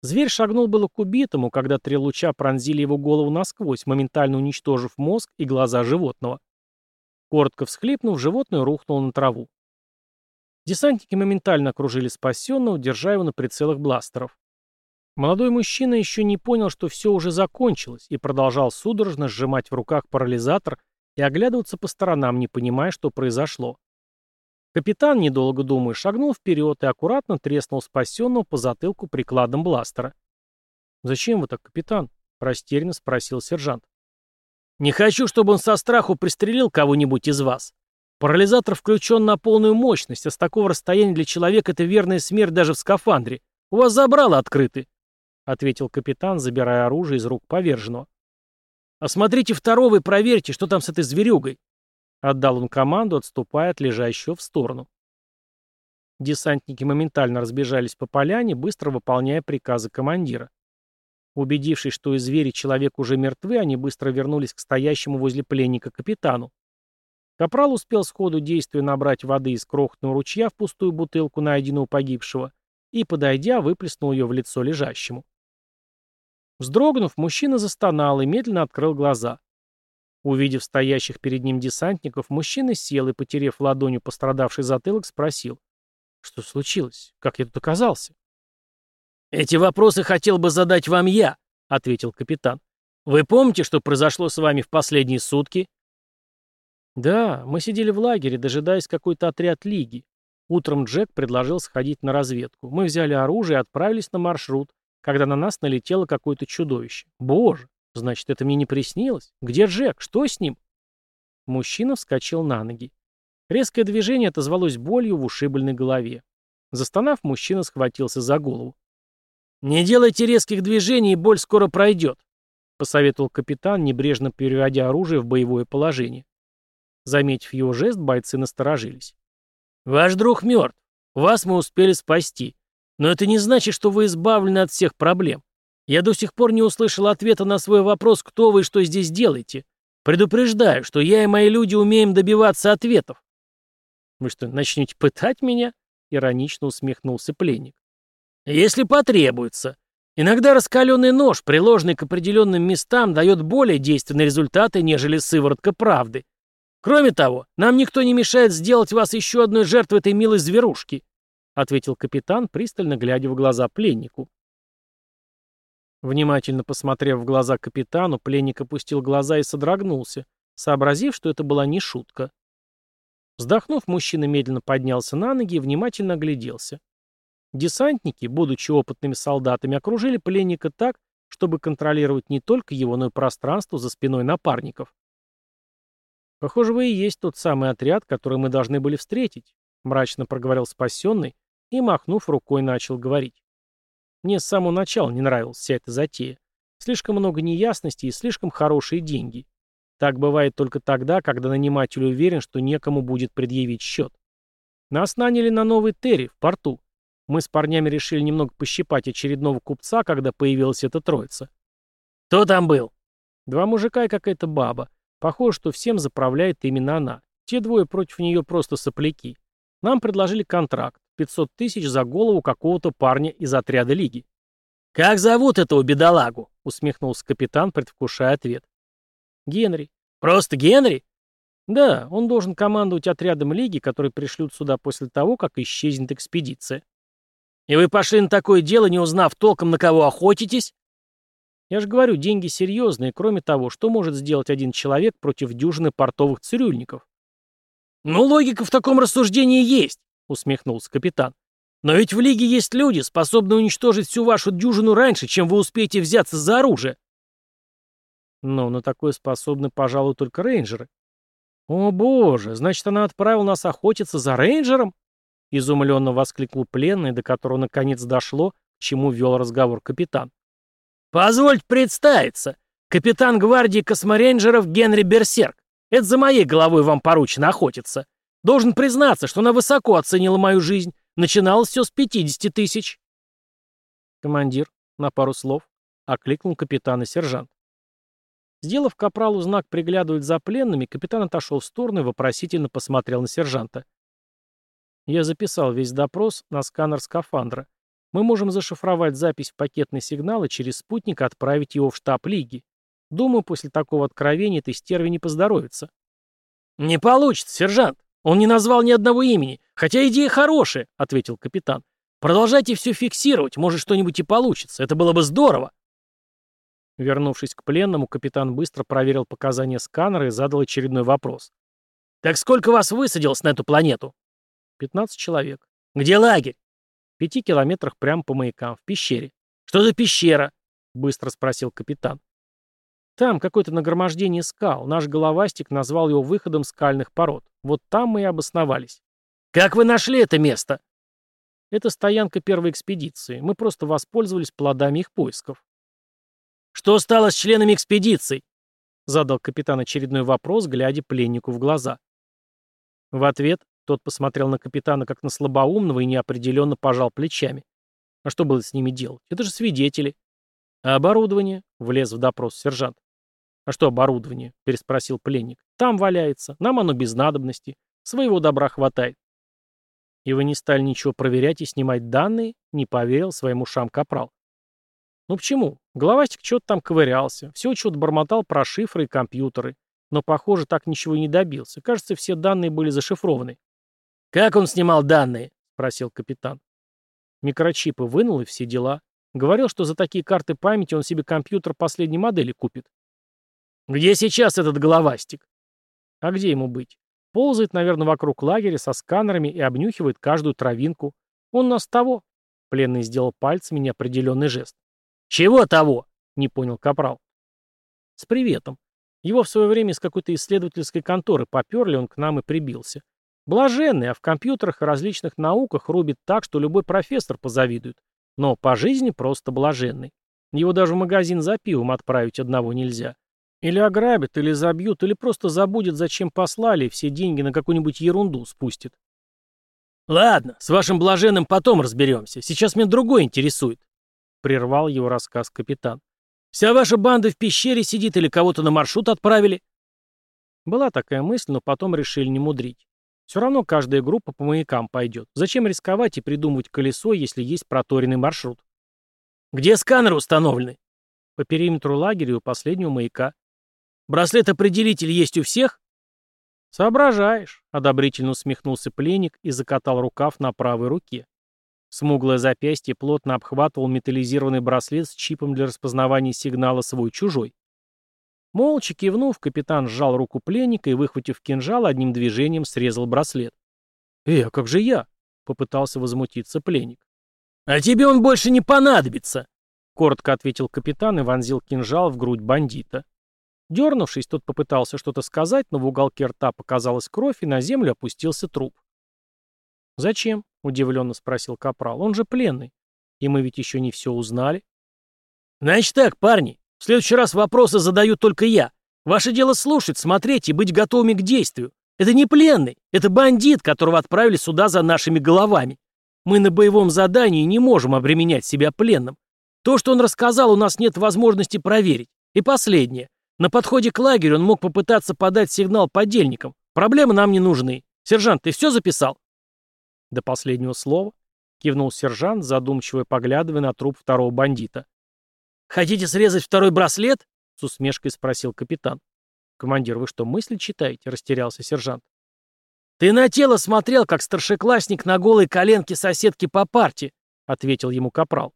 Зверь шагнул было к убитому, когда три луча пронзили его голову насквозь, моментально уничтожив мозг и глаза животного. Коротко всхлипнув, животное рухнуло на траву. Десантники моментально окружили спасенного, держа его на прицелах бластеров. Молодой мужчина еще не понял, что все уже закончилось, и продолжал судорожно сжимать в руках парализатор и оглядываться по сторонам, не понимая, что произошло. Капитан, недолго думая, шагнул вперед и аккуратно треснул спасенного по затылку прикладом бластера. «Зачем вы так, капитан?» — растерянно спросил сержант. «Не хочу, чтобы он со страху пристрелил кого-нибудь из вас. Парализатор включен на полную мощность, а с такого расстояния для человека это верная смерть даже в скафандре. У вас забрало открыты», — ответил капитан, забирая оружие из рук поверженного. «Осмотрите второго и проверьте, что там с этой зверюгой», Отдал он команду, отступая от лежащего в сторону. Десантники моментально разбежались по поляне, быстро выполняя приказы командира. Убедившись, что и звери человек уже мертвы, они быстро вернулись к стоящему возле пленника капитану. Капрал успел сходу действия набрать воды из крохотного ручья в пустую бутылку, найденную у погибшего, и, подойдя, выплеснул ее в лицо лежащему. Вздрогнув, мужчина застонал и медленно открыл глаза. Увидев стоящих перед ним десантников, мужчина сел и, потерев ладонью пострадавший затылок, спросил. «Что случилось? Как я тут оказался?» «Эти вопросы хотел бы задать вам я», — ответил капитан. «Вы помните, что произошло с вами в последние сутки?» «Да, мы сидели в лагере, дожидаясь какой-то отряд лиги. Утром Джек предложил сходить на разведку. Мы взяли оружие и отправились на маршрут, когда на нас налетело какое-то чудовище. Боже, Значит, это мне не приснилось? Где Джек? Что с ним? Мужчина вскочил на ноги. Резкое движение отозвалось болью в ушибленной голове. Застонав, мужчина схватился за голову. «Не делайте резких движений, боль скоро пройдет», — посоветовал капитан, небрежно переводя оружие в боевое положение. Заметив его жест, бойцы насторожились. «Ваш друг мертв. Вас мы успели спасти. Но это не значит, что вы избавлены от всех проблем. Я до сих пор не услышал ответа на свой вопрос, кто вы и что здесь делаете. Предупреждаю, что я и мои люди умеем добиваться ответов. Вы что, начнете пытать меня? Иронично усмехнулся пленник. Если потребуется. Иногда раскаленный нож, приложенный к определенным местам, дает более действенные результаты, нежели сыворотка правды. Кроме того, нам никто не мешает сделать вас еще одной жертвой этой милой зверушки, ответил капитан, пристально глядя в глаза пленнику. Внимательно посмотрев в глаза капитану, пленник опустил глаза и содрогнулся, сообразив, что это была не шутка. Вздохнув, мужчина медленно поднялся на ноги и внимательно огляделся. Десантники, будучи опытными солдатами, окружили пленника так, чтобы контролировать не только его, но и пространство за спиной напарников. «Похоже, вы и есть тот самый отряд, который мы должны были встретить», мрачно проговорил спасенный и, махнув рукой, начал говорить. Мне с самого начала не нравилась вся эта затея. Слишком много неясностей и слишком хорошие деньги. Так бывает только тогда, когда наниматель уверен, что некому будет предъявить счет. Нас наняли на новый Терри в порту. Мы с парнями решили немного пощипать очередного купца, когда появилась эта троица. «Кто там был?» Два мужика и какая-то баба. Похоже, что всем заправляет именно она. Те двое против нее просто сопляки. Нам предложили контракт. 500 тысяч за голову какого-то парня из отряда Лиги. «Как зовут этого бедолагу?» — усмехнулся капитан, предвкушая ответ. «Генри». «Просто Генри?» «Да, он должен командовать отрядом Лиги, который пришлют сюда после того, как исчезнет экспедиция». «И вы пошли на такое дело, не узнав толком, на кого охотитесь?» «Я же говорю, деньги серьезные. Кроме того, что может сделать один человек против дюжины портовых цирюльников?» «Ну, логика в таком рассуждении есть. — усмехнулся капитан. «Но ведь в Лиге есть люди, способные уничтожить всю вашу дюжину раньше, чем вы успеете взяться за оружие». «Ну, на такое способны, пожалуй, только рейнджеры». «О боже, значит, она отправила нас охотиться за рейнджером?» Изумленно воскликнул пленный, до которого наконец дошло, к чему вел разговор капитан. «Позвольте представиться. Капитан гвардии косморейнджеров Генри Берсерк. Это за моей головой вам поручено охотиться. Должен признаться, что она высоко оценила мою жизнь. Начиналось все с 50 тысяч. Командир, на пару слов, окликнул капитан и сержант. Сделав капралу знак приглядывать за пленными, капитан отошел в сторону и вопросительно посмотрел на сержанта. Я записал весь допрос на сканер скафандра. Мы можем зашифровать запись в пакетный сигнал и через спутник отправить его в штаб Лиги. Думаю, после такого откровения этой стерви не поздоровится. «Не получится, сержант. Он не назвал ни одного имени. Хотя идея хорошая», — ответил капитан. «Продолжайте все фиксировать, может, что-нибудь и получится. Это было бы здорово». Вернувшись к пленному, капитан быстро проверил показания сканера и задал очередной вопрос. «Так сколько вас высадилось на эту планету?» «15 человек». «Где лагерь?» «В пяти километрах прямо по маякам, в пещере». «Что за пещера?» — быстро спросил капитан. Там какое-то нагромождение скал. Наш головастик назвал его выходом скальных пород. Вот там мы и обосновались. Как вы нашли это место? Это стоянка первой экспедиции. Мы просто воспользовались плодами их поисков. Что стало с членами экспедиции? Задал капитан очередной вопрос, глядя пленнику в глаза. В ответ тот посмотрел на капитана как на слабоумного и неопределенно пожал плечами. А что было с ними делать? Это же свидетели. А оборудование? Влез в допрос сержант. «А что оборудование?» — переспросил пленник. «Там валяется. Нам оно без надобности. Своего добра хватает». «И вы не стали ничего проверять и снимать данные?» — не поверил своим ушам капрал. «Ну почему? Головастик что-то там ковырялся. Все что-то бормотал про шифры и компьютеры. Но, похоже, так ничего и не добился. Кажется, все данные были зашифрованы». «Как он снимал данные?» — спросил капитан. Микрочипы вынул и все дела. Говорил, что за такие карты памяти он себе компьютер последней модели купит. «Где сейчас этот головастик?» «А где ему быть? Ползает, наверное, вокруг лагеря со сканерами и обнюхивает каждую травинку. Он нас того». Пленный сделал пальцами неопределенный жест. «Чего того?» — не понял Капрал. «С приветом. Его в свое время из какой-то исследовательской конторы поперли, он к нам и прибился. Блаженный, а в компьютерах и различных науках рубит так, что любой профессор позавидует. Но по жизни просто блаженный. Его даже в магазин за пивом отправить одного нельзя. Или ограбят, или забьют, или просто забудет, зачем послали, и все деньги на какую-нибудь ерунду спустит. «Ладно, с вашим блаженным потом разберемся. Сейчас меня другой интересует», — прервал его рассказ капитан. «Вся ваша банда в пещере сидит или кого-то на маршрут отправили?» Была такая мысль, но потом решили не мудрить. Все равно каждая группа по маякам пойдет. Зачем рисковать и придумывать колесо, если есть проторенный маршрут? «Где сканеры установлены?» «По периметру лагеря у последнего маяка». Браслет-определитель есть у всех?» «Соображаешь», — одобрительно усмехнулся пленник и закатал рукав на правой руке. Смуглое запястье плотно обхватывал металлизированный браслет с чипом для распознавания сигнала свой-чужой. Молча кивнув, капитан сжал руку пленника и, выхватив кинжал, одним движением срезал браслет. «Э, а как же я?» — попытался возмутиться пленник. «А тебе он больше не понадобится!» — коротко ответил капитан и вонзил кинжал в грудь бандита. Дернувшись, тот попытался что-то сказать, но в уголке рта показалась кровь, и на землю опустился труп. «Зачем?» — удивленно спросил Капрал. «Он же пленный. И мы ведь еще не все узнали». «Значит так, парни, в следующий раз вопросы задаю только я. Ваше дело слушать, смотреть и быть готовыми к действию. Это не пленный, это бандит, которого отправили сюда за нашими головами. Мы на боевом задании не можем обременять себя пленным. То, что он рассказал, у нас нет возможности проверить. И последнее. На подходе к лагерю он мог попытаться подать сигнал подельникам. Проблемы нам не нужны. Сержант, ты все записал? До последнего слова кивнул сержант, задумчиво поглядывая на труп второго бандита. «Хотите срезать второй браслет?» — с усмешкой спросил капитан. «Командир, вы что, мысли читаете?» — растерялся сержант. «Ты на тело смотрел, как старшеклассник на голой коленке соседки по парте», — ответил ему капрал.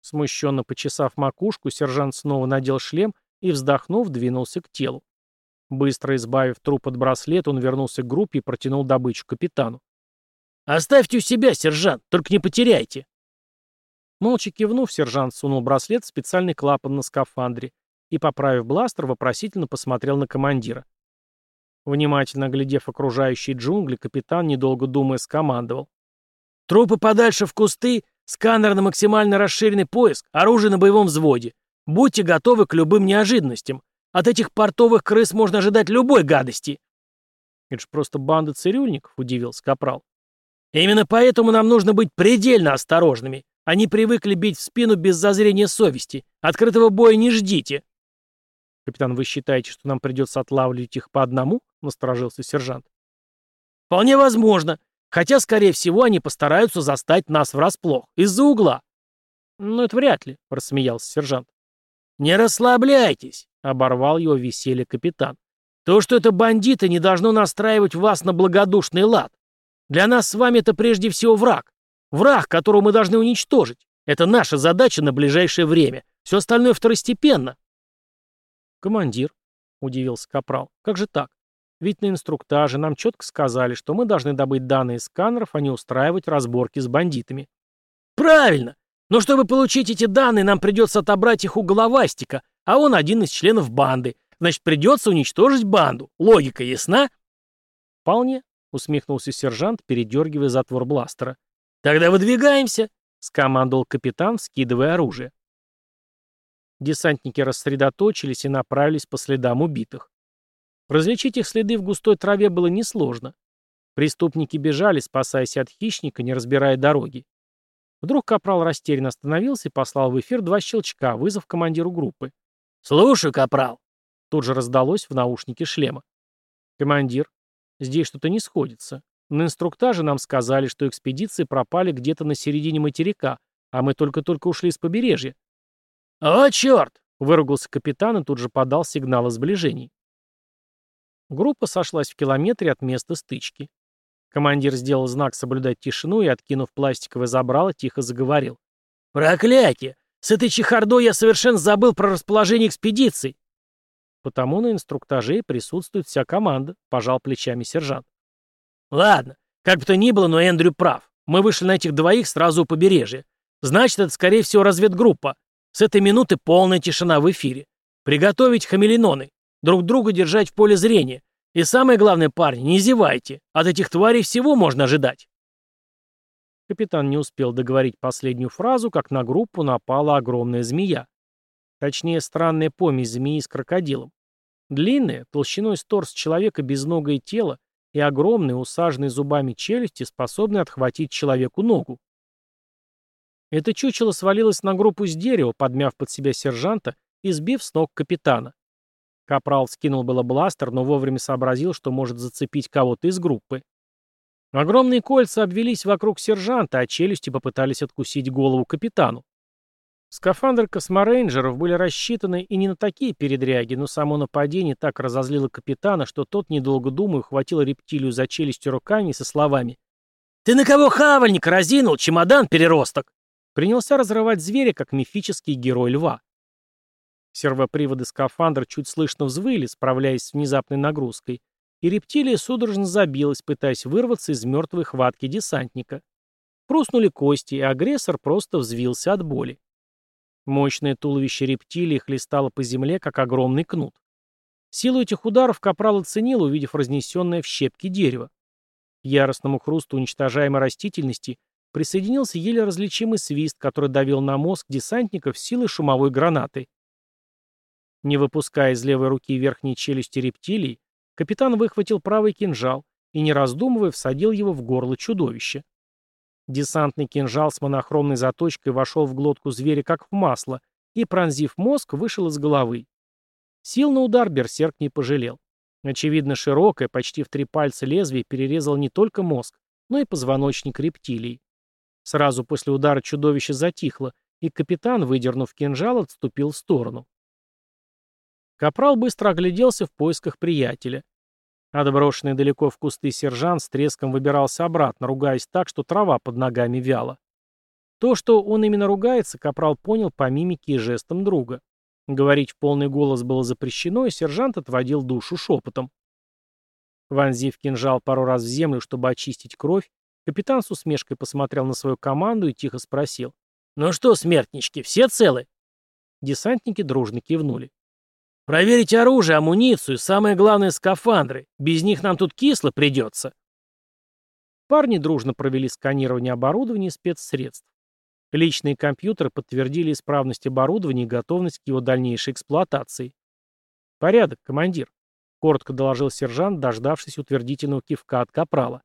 Смущенно почесав макушку, сержант снова надел шлем и, вздохнув, двинулся к телу. Быстро избавив труп от браслета, он вернулся к группе и протянул добычу капитану. «Оставьте у себя, сержант, только не потеряйте!» Молча кивнув, сержант сунул браслет в специальный клапан на скафандре и, поправив бластер, вопросительно посмотрел на командира. Внимательно глядев окружающие джунгли, капитан, недолго думая, скомандовал. «Трупы подальше в кусты, сканер на максимально расширенный поиск, оружие на боевом взводе. Будьте готовы к любым неожиданностям. От этих портовых крыс можно ожидать любой гадости. Это же просто банда цирюльников, удивился Капрал. Именно поэтому нам нужно быть предельно осторожными. Они привыкли бить в спину без зазрения совести. Открытого боя не ждите. Капитан, вы считаете, что нам придется отлавливать их по одному? Насторожился сержант. Вполне возможно. Хотя, скорее всего, они постараются застать нас врасплох. Из-за угла. «Ну, это вряд ли», — рассмеялся сержант. «Не расслабляйтесь», — оборвал его веселье капитан. «То, что это бандиты, не должно настраивать вас на благодушный лад. Для нас с вами это прежде всего враг. Враг, которого мы должны уничтожить. Это наша задача на ближайшее время. Все остальное второстепенно». «Командир», — удивился Капрал, — «как же так? Ведь на инструктаже нам четко сказали, что мы должны добыть данные сканеров, а не устраивать разборки с бандитами». «Правильно! Но чтобы получить эти данные, нам придется отобрать их у головастика, а он один из членов банды. Значит, придется уничтожить банду. Логика ясна?» «Вполне», — усмехнулся сержант, передергивая затвор бластера. «Тогда выдвигаемся», — скомандовал капитан, скидывая оружие. Десантники рассредоточились и направились по следам убитых. Различить их следы в густой траве было несложно. Преступники бежали, спасаясь от хищника, не разбирая дороги. Вдруг капрал растерянно остановился и послал в эфир два щелчка, вызов командиру группы. «Слушаю, капрал!» Тут же раздалось в наушнике шлема. «Командир, здесь что-то не сходится. На инструктаже нам сказали, что экспедиции пропали где-то на середине материка, а мы только-только ушли с побережья. «О, черт!» — выругался капитан и тут же подал сигнал о сближении. Группа сошлась в километре от места стычки. Командир сделал знак соблюдать тишину и, откинув пластиковое забрало, тихо заговорил. «Проклятие! С этой чехардой я совершенно забыл про расположение экспедиций!» «Потому на инструктаже присутствует вся команда», — пожал плечами сержант. «Ладно, как бы то ни было, но Эндрю прав. Мы вышли на этих двоих сразу у побережья. Значит, это, скорее всего, разведгруппа. С этой минуты полная тишина в эфире. Приготовить хамеленоны. Друг друга держать в поле зрения. И самое главное, парни, не зевайте. От этих тварей всего можно ожидать. Капитан не успел договорить последнюю фразу, как на группу напала огромная змея. Точнее, странная помесь змеи с крокодилом. Длинная, толщиной с торс человека безногое тело и огромные, усаженные зубами челюсти, способные отхватить человеку ногу. Это чучело свалилось на группу с дерева, подмяв под себя сержанта и сбив с ног капитана. Капрал скинул было бластер, но вовремя сообразил, что может зацепить кого-то из группы. Огромные кольца обвелись вокруг сержанта, а челюсти попытались откусить голову капитану. Скафандры косморейнджеров были рассчитаны и не на такие передряги, но само нападение так разозлило капитана, что тот, недолго думая, ухватил рептилию за челюстью руками со словами «Ты на кого хавальник разинул, чемодан переросток?» принялся разрывать зверя, как мифический герой льва. Сервоприводы скафандра чуть слышно взвыли, справляясь с внезапной нагрузкой, и рептилия судорожно забилась, пытаясь вырваться из мертвой хватки десантника. Пруснули кости, и агрессор просто взвился от боли. Мощное туловище рептилии хлестало по земле, как огромный кнут. Силу этих ударов Капрал оценил, увидев разнесенное в щепки дерево. К яростному хрусту уничтожаемой растительности присоединился еле различимый свист, который давил на мозг десантников силой шумовой гранаты. Не выпуская из левой руки верхней челюсти рептилии, капитан выхватил правый кинжал и, не раздумывая, всадил его в горло чудовища. Десантный кинжал с монохромной заточкой вошел в глотку зверя как в масло и, пронзив мозг, вышел из головы. Сил на удар берсерк не пожалел. Очевидно, широкое, почти в три пальца лезвие перерезал не только мозг, но и позвоночник рептилии. Сразу после удара чудовище затихло, и капитан, выдернув кинжал, отступил в сторону. Капрал быстро огляделся в поисках приятеля. Отброшенный далеко в кусты сержант с треском выбирался обратно, ругаясь так, что трава под ногами вяла. То, что он именно ругается, Капрал понял по мимике и жестам друга. Говорить в полный голос было запрещено, и сержант отводил душу шепотом. Вонзив кинжал пару раз в землю, чтобы очистить кровь, Капитан с усмешкой посмотрел на свою команду и тихо спросил. «Ну что, смертнички, все целы?» Десантники дружно кивнули. «Проверить оружие, амуницию, самое главное — скафандры. Без них нам тут кисло придется». Парни дружно провели сканирование оборудования и спецсредств. Личные компьютеры подтвердили исправность оборудования и готовность к его дальнейшей эксплуатации. «Порядок, командир», — коротко доложил сержант, дождавшись утвердительного кивка от капрала.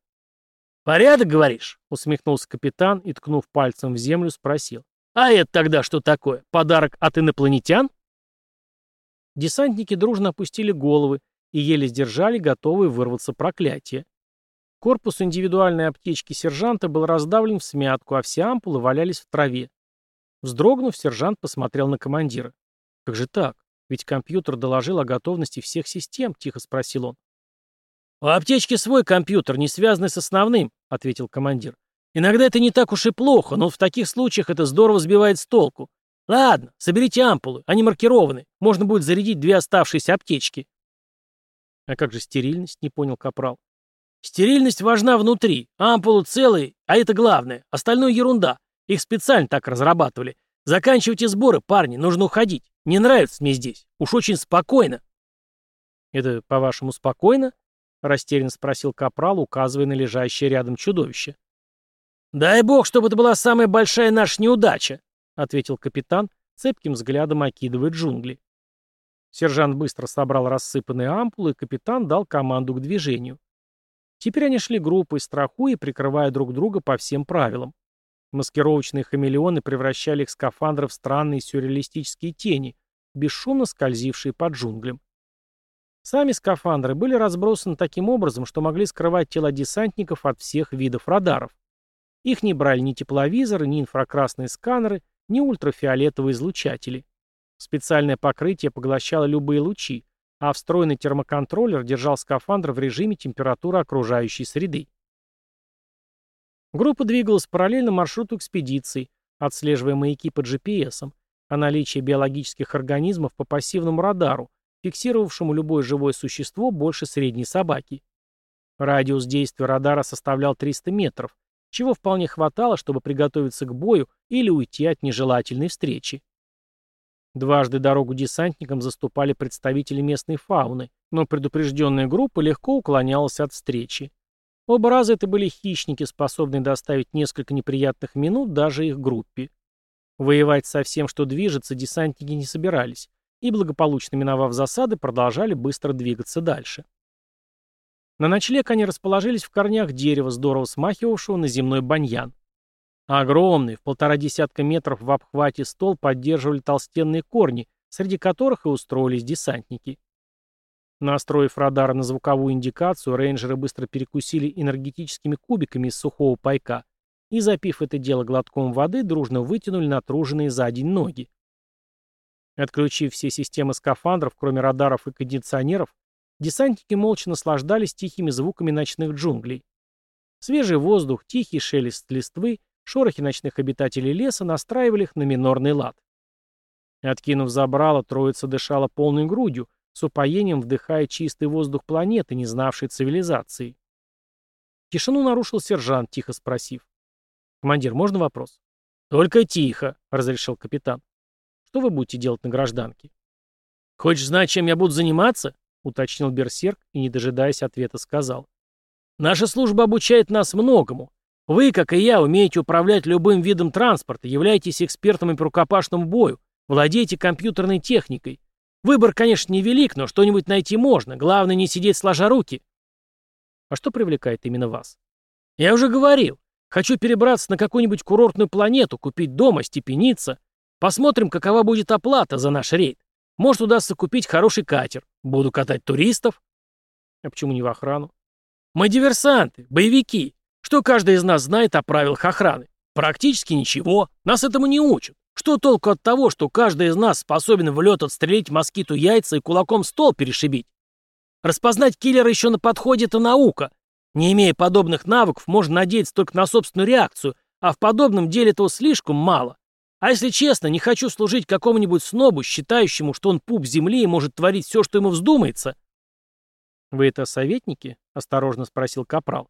«Порядок, говоришь?» — усмехнулся капитан и, ткнув пальцем в землю, спросил. «А это тогда что такое? Подарок от инопланетян?» Десантники дружно опустили головы и еле сдержали готовые вырваться проклятие. Корпус индивидуальной аптечки сержанта был раздавлен в смятку, а все ампулы валялись в траве. Вздрогнув, сержант посмотрел на командира. «Как же так? Ведь компьютер доложил о готовности всех систем», — тихо спросил он. «У аптечки свой компьютер, не связанный с основным», — ответил командир. «Иногда это не так уж и плохо, но в таких случаях это здорово сбивает с толку. Ладно, соберите ампулы, они маркированы. Можно будет зарядить две оставшиеся аптечки». «А как же стерильность?» — не понял Капрал. «Стерильность важна внутри. Ампулы целые, а это главное. Остальное ерунда. Их специально так разрабатывали. Заканчивайте сборы, парни, нужно уходить. Не нравится мне здесь. Уж очень спокойно». «Это, по-вашему, спокойно?» — растерянно спросил Капрал, указывая на лежащее рядом чудовище. «Дай бог, чтобы это была самая большая наша неудача», — ответил капитан, цепким взглядом окидывая джунгли. Сержант быстро собрал рассыпанные ампулы, и капитан дал команду к движению. Теперь они шли группой, страхуя и прикрывая друг друга по всем правилам. Маскировочные хамелеоны превращали их скафандры в странные сюрреалистические тени, бесшумно скользившие под джунглям. Сами скафандры были разбросаны таким образом, что могли скрывать тела десантников от всех видов радаров. Их не брали ни тепловизоры, ни инфракрасные сканеры, ни ультрафиолетовые излучатели. Специальное покрытие поглощало любые лучи, а встроенный термоконтроллер держал скафандр в режиме температуры окружающей среды. Группа двигалась параллельно маршруту экспедиции, отслеживая маяки по GPS, а наличие биологических организмов по пассивному радару, фиксировавшему любое живое существо больше средней собаки. Радиус действия радара составлял 300 метров, чего вполне хватало, чтобы приготовиться к бою или уйти от нежелательной встречи. Дважды дорогу десантникам заступали представители местной фауны, но предупрежденная группа легко уклонялась от встречи. Оба раза это были хищники, способные доставить несколько неприятных минут даже их группе. Воевать со всем, что движется, десантники не собирались, и, благополучно миновав засады, продолжали быстро двигаться дальше. На ночлег они расположились в корнях дерева, здорово смахивавшего на земной баньян. Огромный, в полтора десятка метров в обхвате стол поддерживали толстенные корни, среди которых и устроились десантники. Настроив радар на звуковую индикацию, рейнджеры быстро перекусили энергетическими кубиками из сухого пайка и, запив это дело глотком воды, дружно вытянули натруженные за день ноги. Отключив все системы скафандров, кроме радаров и кондиционеров, десантники молча наслаждались тихими звуками ночных джунглей. Свежий воздух, тихий шелест листвы Шорохи ночных обитателей леса настраивали их на минорный лад. Откинув забрало, троица дышала полной грудью, с упоением вдыхая чистый воздух планеты, не знавшей цивилизации. Тишину нарушил сержант, тихо спросив. «Командир, можно вопрос?» «Только тихо», — разрешил капитан. «Что вы будете делать на гражданке?» «Хочешь знать, чем я буду заниматься?» — уточнил Берсерк и, не дожидаясь ответа, сказал. «Наша служба обучает нас многому. Вы, как и я, умеете управлять любым видом транспорта, являетесь экспертами по рукопашному бою, владеете компьютерной техникой. Выбор, конечно, невелик, но что-нибудь найти можно. Главное, не сидеть сложа руки. А что привлекает именно вас? Я уже говорил. Хочу перебраться на какую-нибудь курортную планету, купить дом, остепениться. Посмотрим, какова будет оплата за наш рейд. Может, удастся купить хороший катер. Буду катать туристов. А почему не в охрану? Мы диверсанты, боевики. Что каждый из нас знает о правилах охраны? Практически ничего. Нас этому не учат. Что толку от того, что каждый из нас способен в лед отстрелить москиту яйца и кулаком стол перешибить? Распознать киллера еще на подходе – это наука. Не имея подобных навыков, можно надеяться только на собственную реакцию, а в подобном деле этого слишком мало. А если честно, не хочу служить какому-нибудь снобу, считающему, что он пуп земли и может творить все, что ему вздумается. «Вы это советники?» – осторожно спросил Капрал.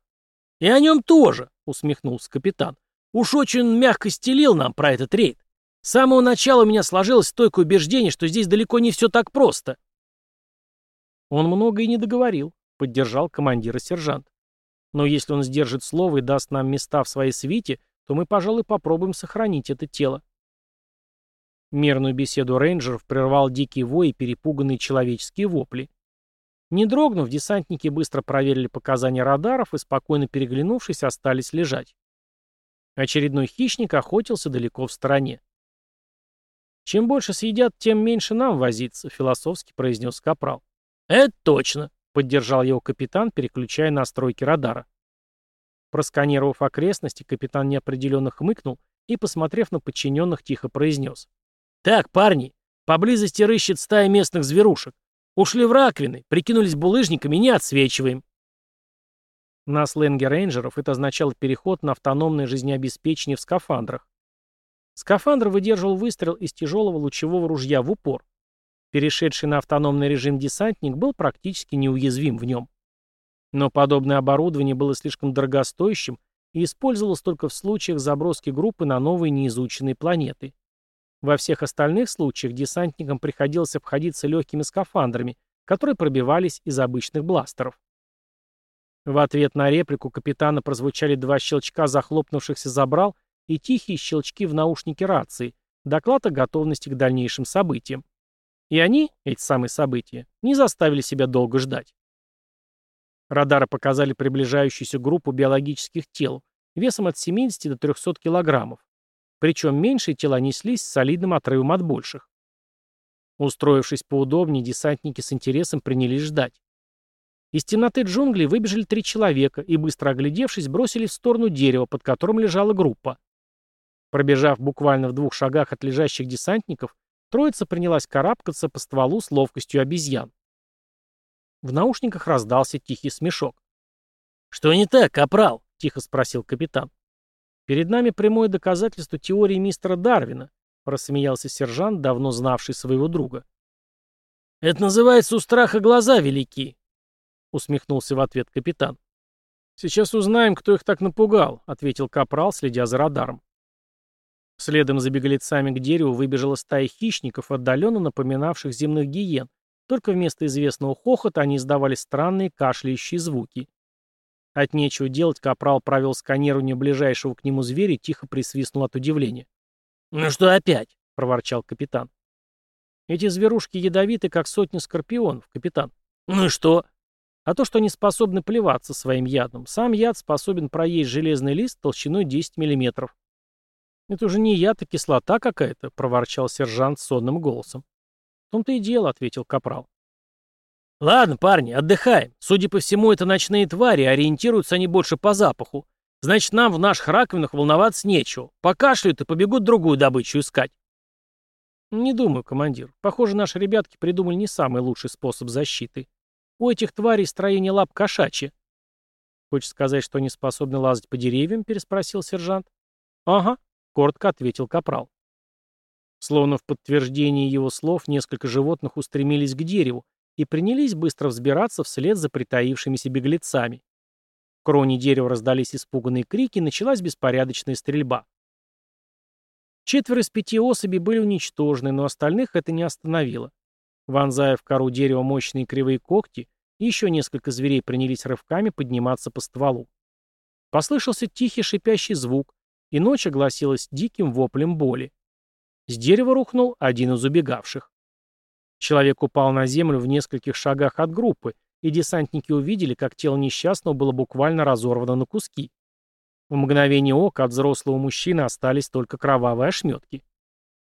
«И о нем тоже», — усмехнулся капитан. «Уж очень мягко стелил нам про этот рейд. С самого начала у меня сложилось стойкое убеждение, что здесь далеко не все так просто». Он много и не договорил, — поддержал командира сержант. «Но если он сдержит слово и даст нам места в своей свите, то мы, пожалуй, попробуем сохранить это тело». Мирную беседу рейнджеров прервал дикий вой и перепуганные человеческие вопли. Не дрогнув, десантники быстро проверили показания радаров и, спокойно переглянувшись, остались лежать. Очередной хищник охотился далеко в стороне. «Чем больше съедят, тем меньше нам возиться», — философски произнес Капрал. «Это точно», — поддержал его капитан, переключая настройки радара. Просканировав окрестности, капитан неопределенно хмыкнул и, посмотрев на подчиненных, тихо произнес. «Так, парни, поблизости рыщет стая местных зверушек. Ушли в раковины, прикинулись булыжниками, не отсвечиваем». На сленге рейнджеров это означало переход на автономное жизнеобеспечение в скафандрах. Скафандр выдерживал выстрел из тяжелого лучевого ружья в упор. Перешедший на автономный режим десантник был практически неуязвим в нем. Но подобное оборудование было слишком дорогостоящим и использовалось только в случаях заброски группы на новые неизученные планеты. Во всех остальных случаях десантникам приходилось обходиться легкими скафандрами, которые пробивались из обычных бластеров. В ответ на реплику капитана прозвучали два щелчка захлопнувшихся забрал и тихие щелчки в наушнике рации, доклад о готовности к дальнейшим событиям. И они, эти самые события, не заставили себя долго ждать. Радары показали приближающуюся группу биологических тел весом от 70 до 300 килограммов. Причем меньшие тела неслись с солидным отрывом от больших. Устроившись поудобнее, десантники с интересом принялись ждать. Из темноты джунглей выбежали три человека и, быстро оглядевшись, бросили в сторону дерева, под которым лежала группа. Пробежав буквально в двух шагах от лежащих десантников, троица принялась карабкаться по стволу с ловкостью обезьян. В наушниках раздался тихий смешок. «Что не так, капрал?» — тихо спросил капитан. «Перед нами прямое доказательство теории мистера Дарвина», — рассмеялся сержант, давно знавший своего друга. «Это называется у страха глаза велики», — усмехнулся в ответ капитан. «Сейчас узнаем, кто их так напугал», — ответил капрал, следя за радаром. Следом за беглецами к дереву выбежала стая хищников, отдаленно напоминавших земных гиен, только вместо известного хохота они издавали странные кашляющие звуки. От нечего делать Капрал провел сканирование ближайшего к нему зверя и тихо присвистнул от удивления. «Ну что опять?» — проворчал капитан. «Эти зверушки ядовиты, как сотни скорпионов, капитан». «Ну и что?» «А то, что они способны плеваться своим ядом. Сам яд способен проесть железный лист толщиной 10 миллиметров». «Это уже не яд, а кислота какая-то», — проворчал сержант сонным голосом. «В том-то и дело», — ответил Капрал. «Ладно, парни, отдыхаем. Судя по всему, это ночные твари, ориентируются они больше по запаху. Значит, нам в наших раковинах волноваться нечего. Покашляют и побегут другую добычу искать». «Не думаю, командир. Похоже, наши ребятки придумали не самый лучший способ защиты. У этих тварей строение лап кошачье». «Хочешь сказать, что они способны лазать по деревьям?» — переспросил сержант. «Ага», — коротко ответил Капрал. Словно в подтверждение его слов, несколько животных устремились к дереву и принялись быстро взбираться вслед за притаившимися беглецами. В кроне дерева раздались испуганные крики, и началась беспорядочная стрельба. Четверо из пяти особей были уничтожены, но остальных это не остановило. Вонзая в кору дерева мощные кривые когти, еще несколько зверей принялись рывками подниматься по стволу. Послышался тихий шипящий звук, и ночь огласилась диким воплем боли. С дерева рухнул один из убегавших. Человек упал на землю в нескольких шагах от группы, и десантники увидели, как тело несчастного было буквально разорвано на куски. В мгновение ока от взрослого мужчины остались только кровавые ошметки.